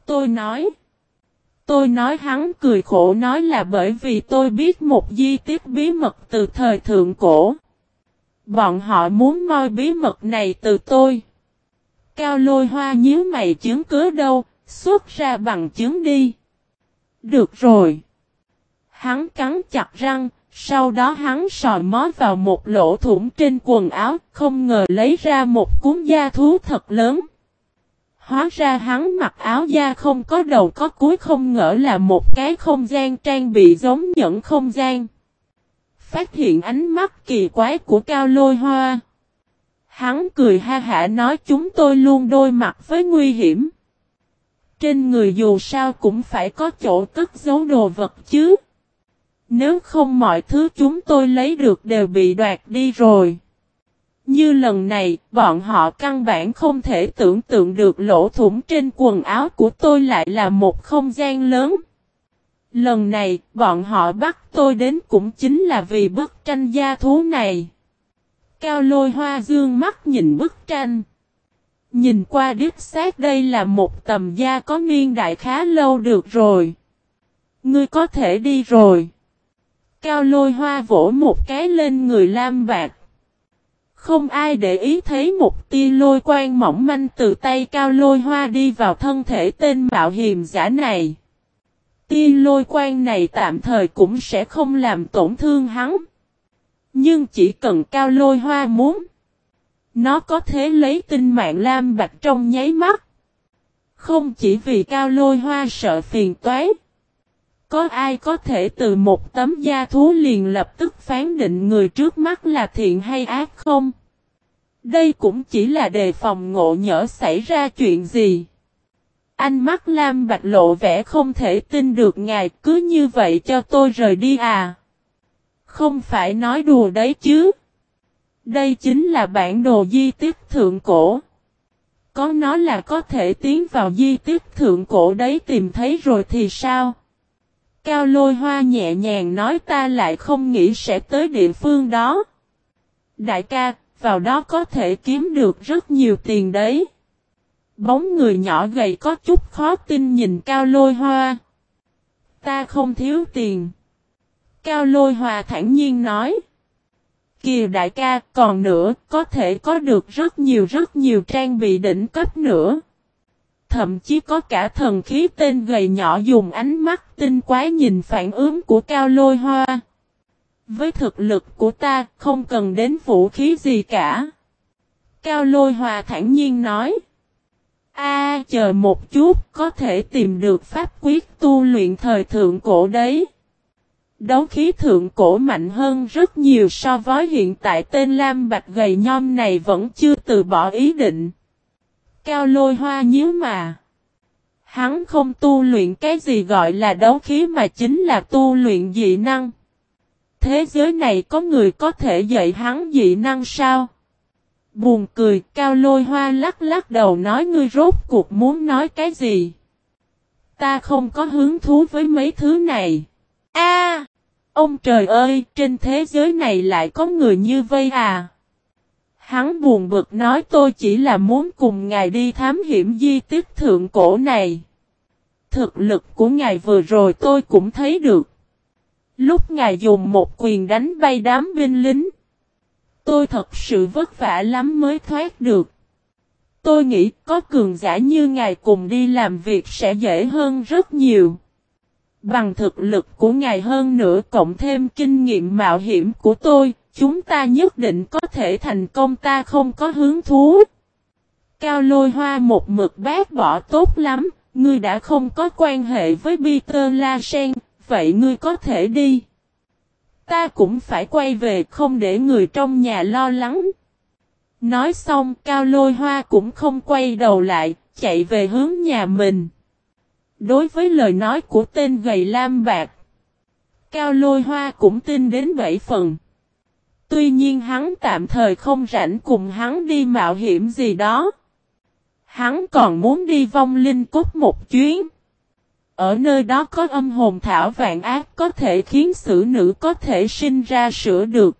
Tôi nói. Tôi nói hắn cười khổ nói là bởi vì tôi biết một di tiết bí mật từ thời thượng cổ. Bọn họ muốn moi bí mật này từ tôi. Cao lôi hoa nhíu mày chứng cứ đâu, xuất ra bằng chứng đi. Được rồi. Hắn cắn chặt răng, sau đó hắn sòi mó vào một lỗ thủng trên quần áo, không ngờ lấy ra một cuốn da thú thật lớn. Hóa ra hắn mặc áo da không có đầu có cuối không ngờ là một cái không gian trang bị giống những không gian. Phát hiện ánh mắt kỳ quái của cao lôi hoa. Hắn cười ha hả nói chúng tôi luôn đôi mặt với nguy hiểm. Trên người dù sao cũng phải có chỗ cất giấu đồ vật chứ. Nếu không mọi thứ chúng tôi lấy được đều bị đoạt đi rồi. Như lần này, bọn họ căn bản không thể tưởng tượng được lỗ thủng trên quần áo của tôi lại là một không gian lớn. Lần này, bọn họ bắt tôi đến cũng chính là vì bức tranh gia thú này. Cao lôi hoa dương mắt nhìn bức tranh. Nhìn qua đứt xác đây là một tầm da có niên đại khá lâu được rồi. Ngươi có thể đi rồi. Cao lôi hoa vỗ một cái lên người lam bạc. Không ai để ý thấy một tia lôi quang mỏng manh từ tay cao lôi hoa đi vào thân thể tên mạo hiểm giả này. Tia lôi quang này tạm thời cũng sẽ không làm tổn thương hắn. Nhưng chỉ cần cao lôi hoa muốn. Nó có thể lấy tinh mạng lam bạch trong nháy mắt. Không chỉ vì cao lôi hoa sợ phiền toái. Có ai có thể từ một tấm da thú liền lập tức phán định người trước mắt là thiện hay ác không? Đây cũng chỉ là đề phòng ngộ nhỡ xảy ra chuyện gì. Anh mắt Lam Bạch lộ vẻ không thể tin được, ngài, cứ như vậy cho tôi rời đi à. Không phải nói đùa đấy chứ. Đây chính là bản đồ di tích thượng cổ. Có nó là có thể tiến vào di tích thượng cổ đấy tìm thấy rồi thì sao? Cao lôi hoa nhẹ nhàng nói ta lại không nghĩ sẽ tới địa phương đó. Đại ca, vào đó có thể kiếm được rất nhiều tiền đấy. Bóng người nhỏ gầy có chút khó tin nhìn cao lôi hoa. Ta không thiếu tiền. Cao lôi hoa thản nhiên nói. Kìa đại ca, còn nữa, có thể có được rất nhiều rất nhiều trang bị đỉnh cấp nữa. Thậm chí có cả thần khí tên gầy nhỏ dùng ánh mắt tinh quái nhìn phản ứng của cao lôi hoa. Với thực lực của ta, không cần đến vũ khí gì cả. Cao lôi hoa thản nhiên nói. A chờ một chút, có thể tìm được pháp quyết tu luyện thời thượng cổ đấy. Đấu khí thượng cổ mạnh hơn rất nhiều so với hiện tại tên Lam Bạch gầy nhom này vẫn chưa từ bỏ ý định. Cao lôi hoa nhíu mà. Hắn không tu luyện cái gì gọi là đấu khí mà chính là tu luyện dị năng. Thế giới này có người có thể dạy hắn dị năng sao? Buồn cười, cao lôi hoa lắc lắc đầu nói ngươi rốt cuộc muốn nói cái gì? Ta không có hứng thú với mấy thứ này. A, Ông trời ơi, trên thế giới này lại có người như vây à? Hắn buồn bực nói tôi chỉ là muốn cùng ngài đi thám hiểm di tích thượng cổ này. Thực lực của ngài vừa rồi tôi cũng thấy được. Lúc ngài dùng một quyền đánh bay đám binh lính. Tôi thật sự vất vả lắm mới thoát được. Tôi nghĩ có cường giả như ngài cùng đi làm việc sẽ dễ hơn rất nhiều. Bằng thực lực của ngài hơn nữa cộng thêm kinh nghiệm mạo hiểm của tôi, chúng ta nhất định có thể thành công ta không có hứng thú. Cao lôi hoa một mực bác bỏ tốt lắm, ngươi đã không có quan hệ với Peter La Sen, vậy ngươi có thể đi. Ta cũng phải quay về không để người trong nhà lo lắng. Nói xong cao lôi hoa cũng không quay đầu lại, chạy về hướng nhà mình. Đối với lời nói của tên gầy lam bạc, cao lôi hoa cũng tin đến bảy phần. Tuy nhiên hắn tạm thời không rảnh cùng hắn đi mạo hiểm gì đó. Hắn còn muốn đi vong linh cốt một chuyến. Ở nơi đó có âm hồn thảo vạn ác có thể khiến sử nữ có thể sinh ra sữa được.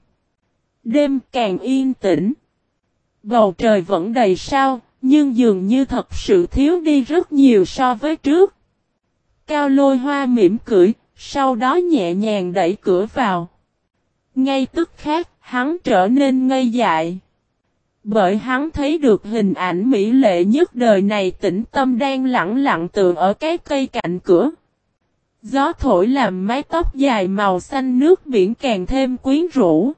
Đêm càng yên tĩnh. Bầu trời vẫn đầy sao, nhưng dường như thật sự thiếu đi rất nhiều so với trước. Cao lôi hoa mỉm cười, sau đó nhẹ nhàng đẩy cửa vào. Ngay tức khác, hắn trở nên ngây dại. Bởi hắn thấy được hình ảnh mỹ lệ nhất đời này tĩnh tâm đang lặng lặng tựa ở cái cây cạnh cửa. Gió thổi làm mái tóc dài màu xanh nước biển càng thêm quyến rũ.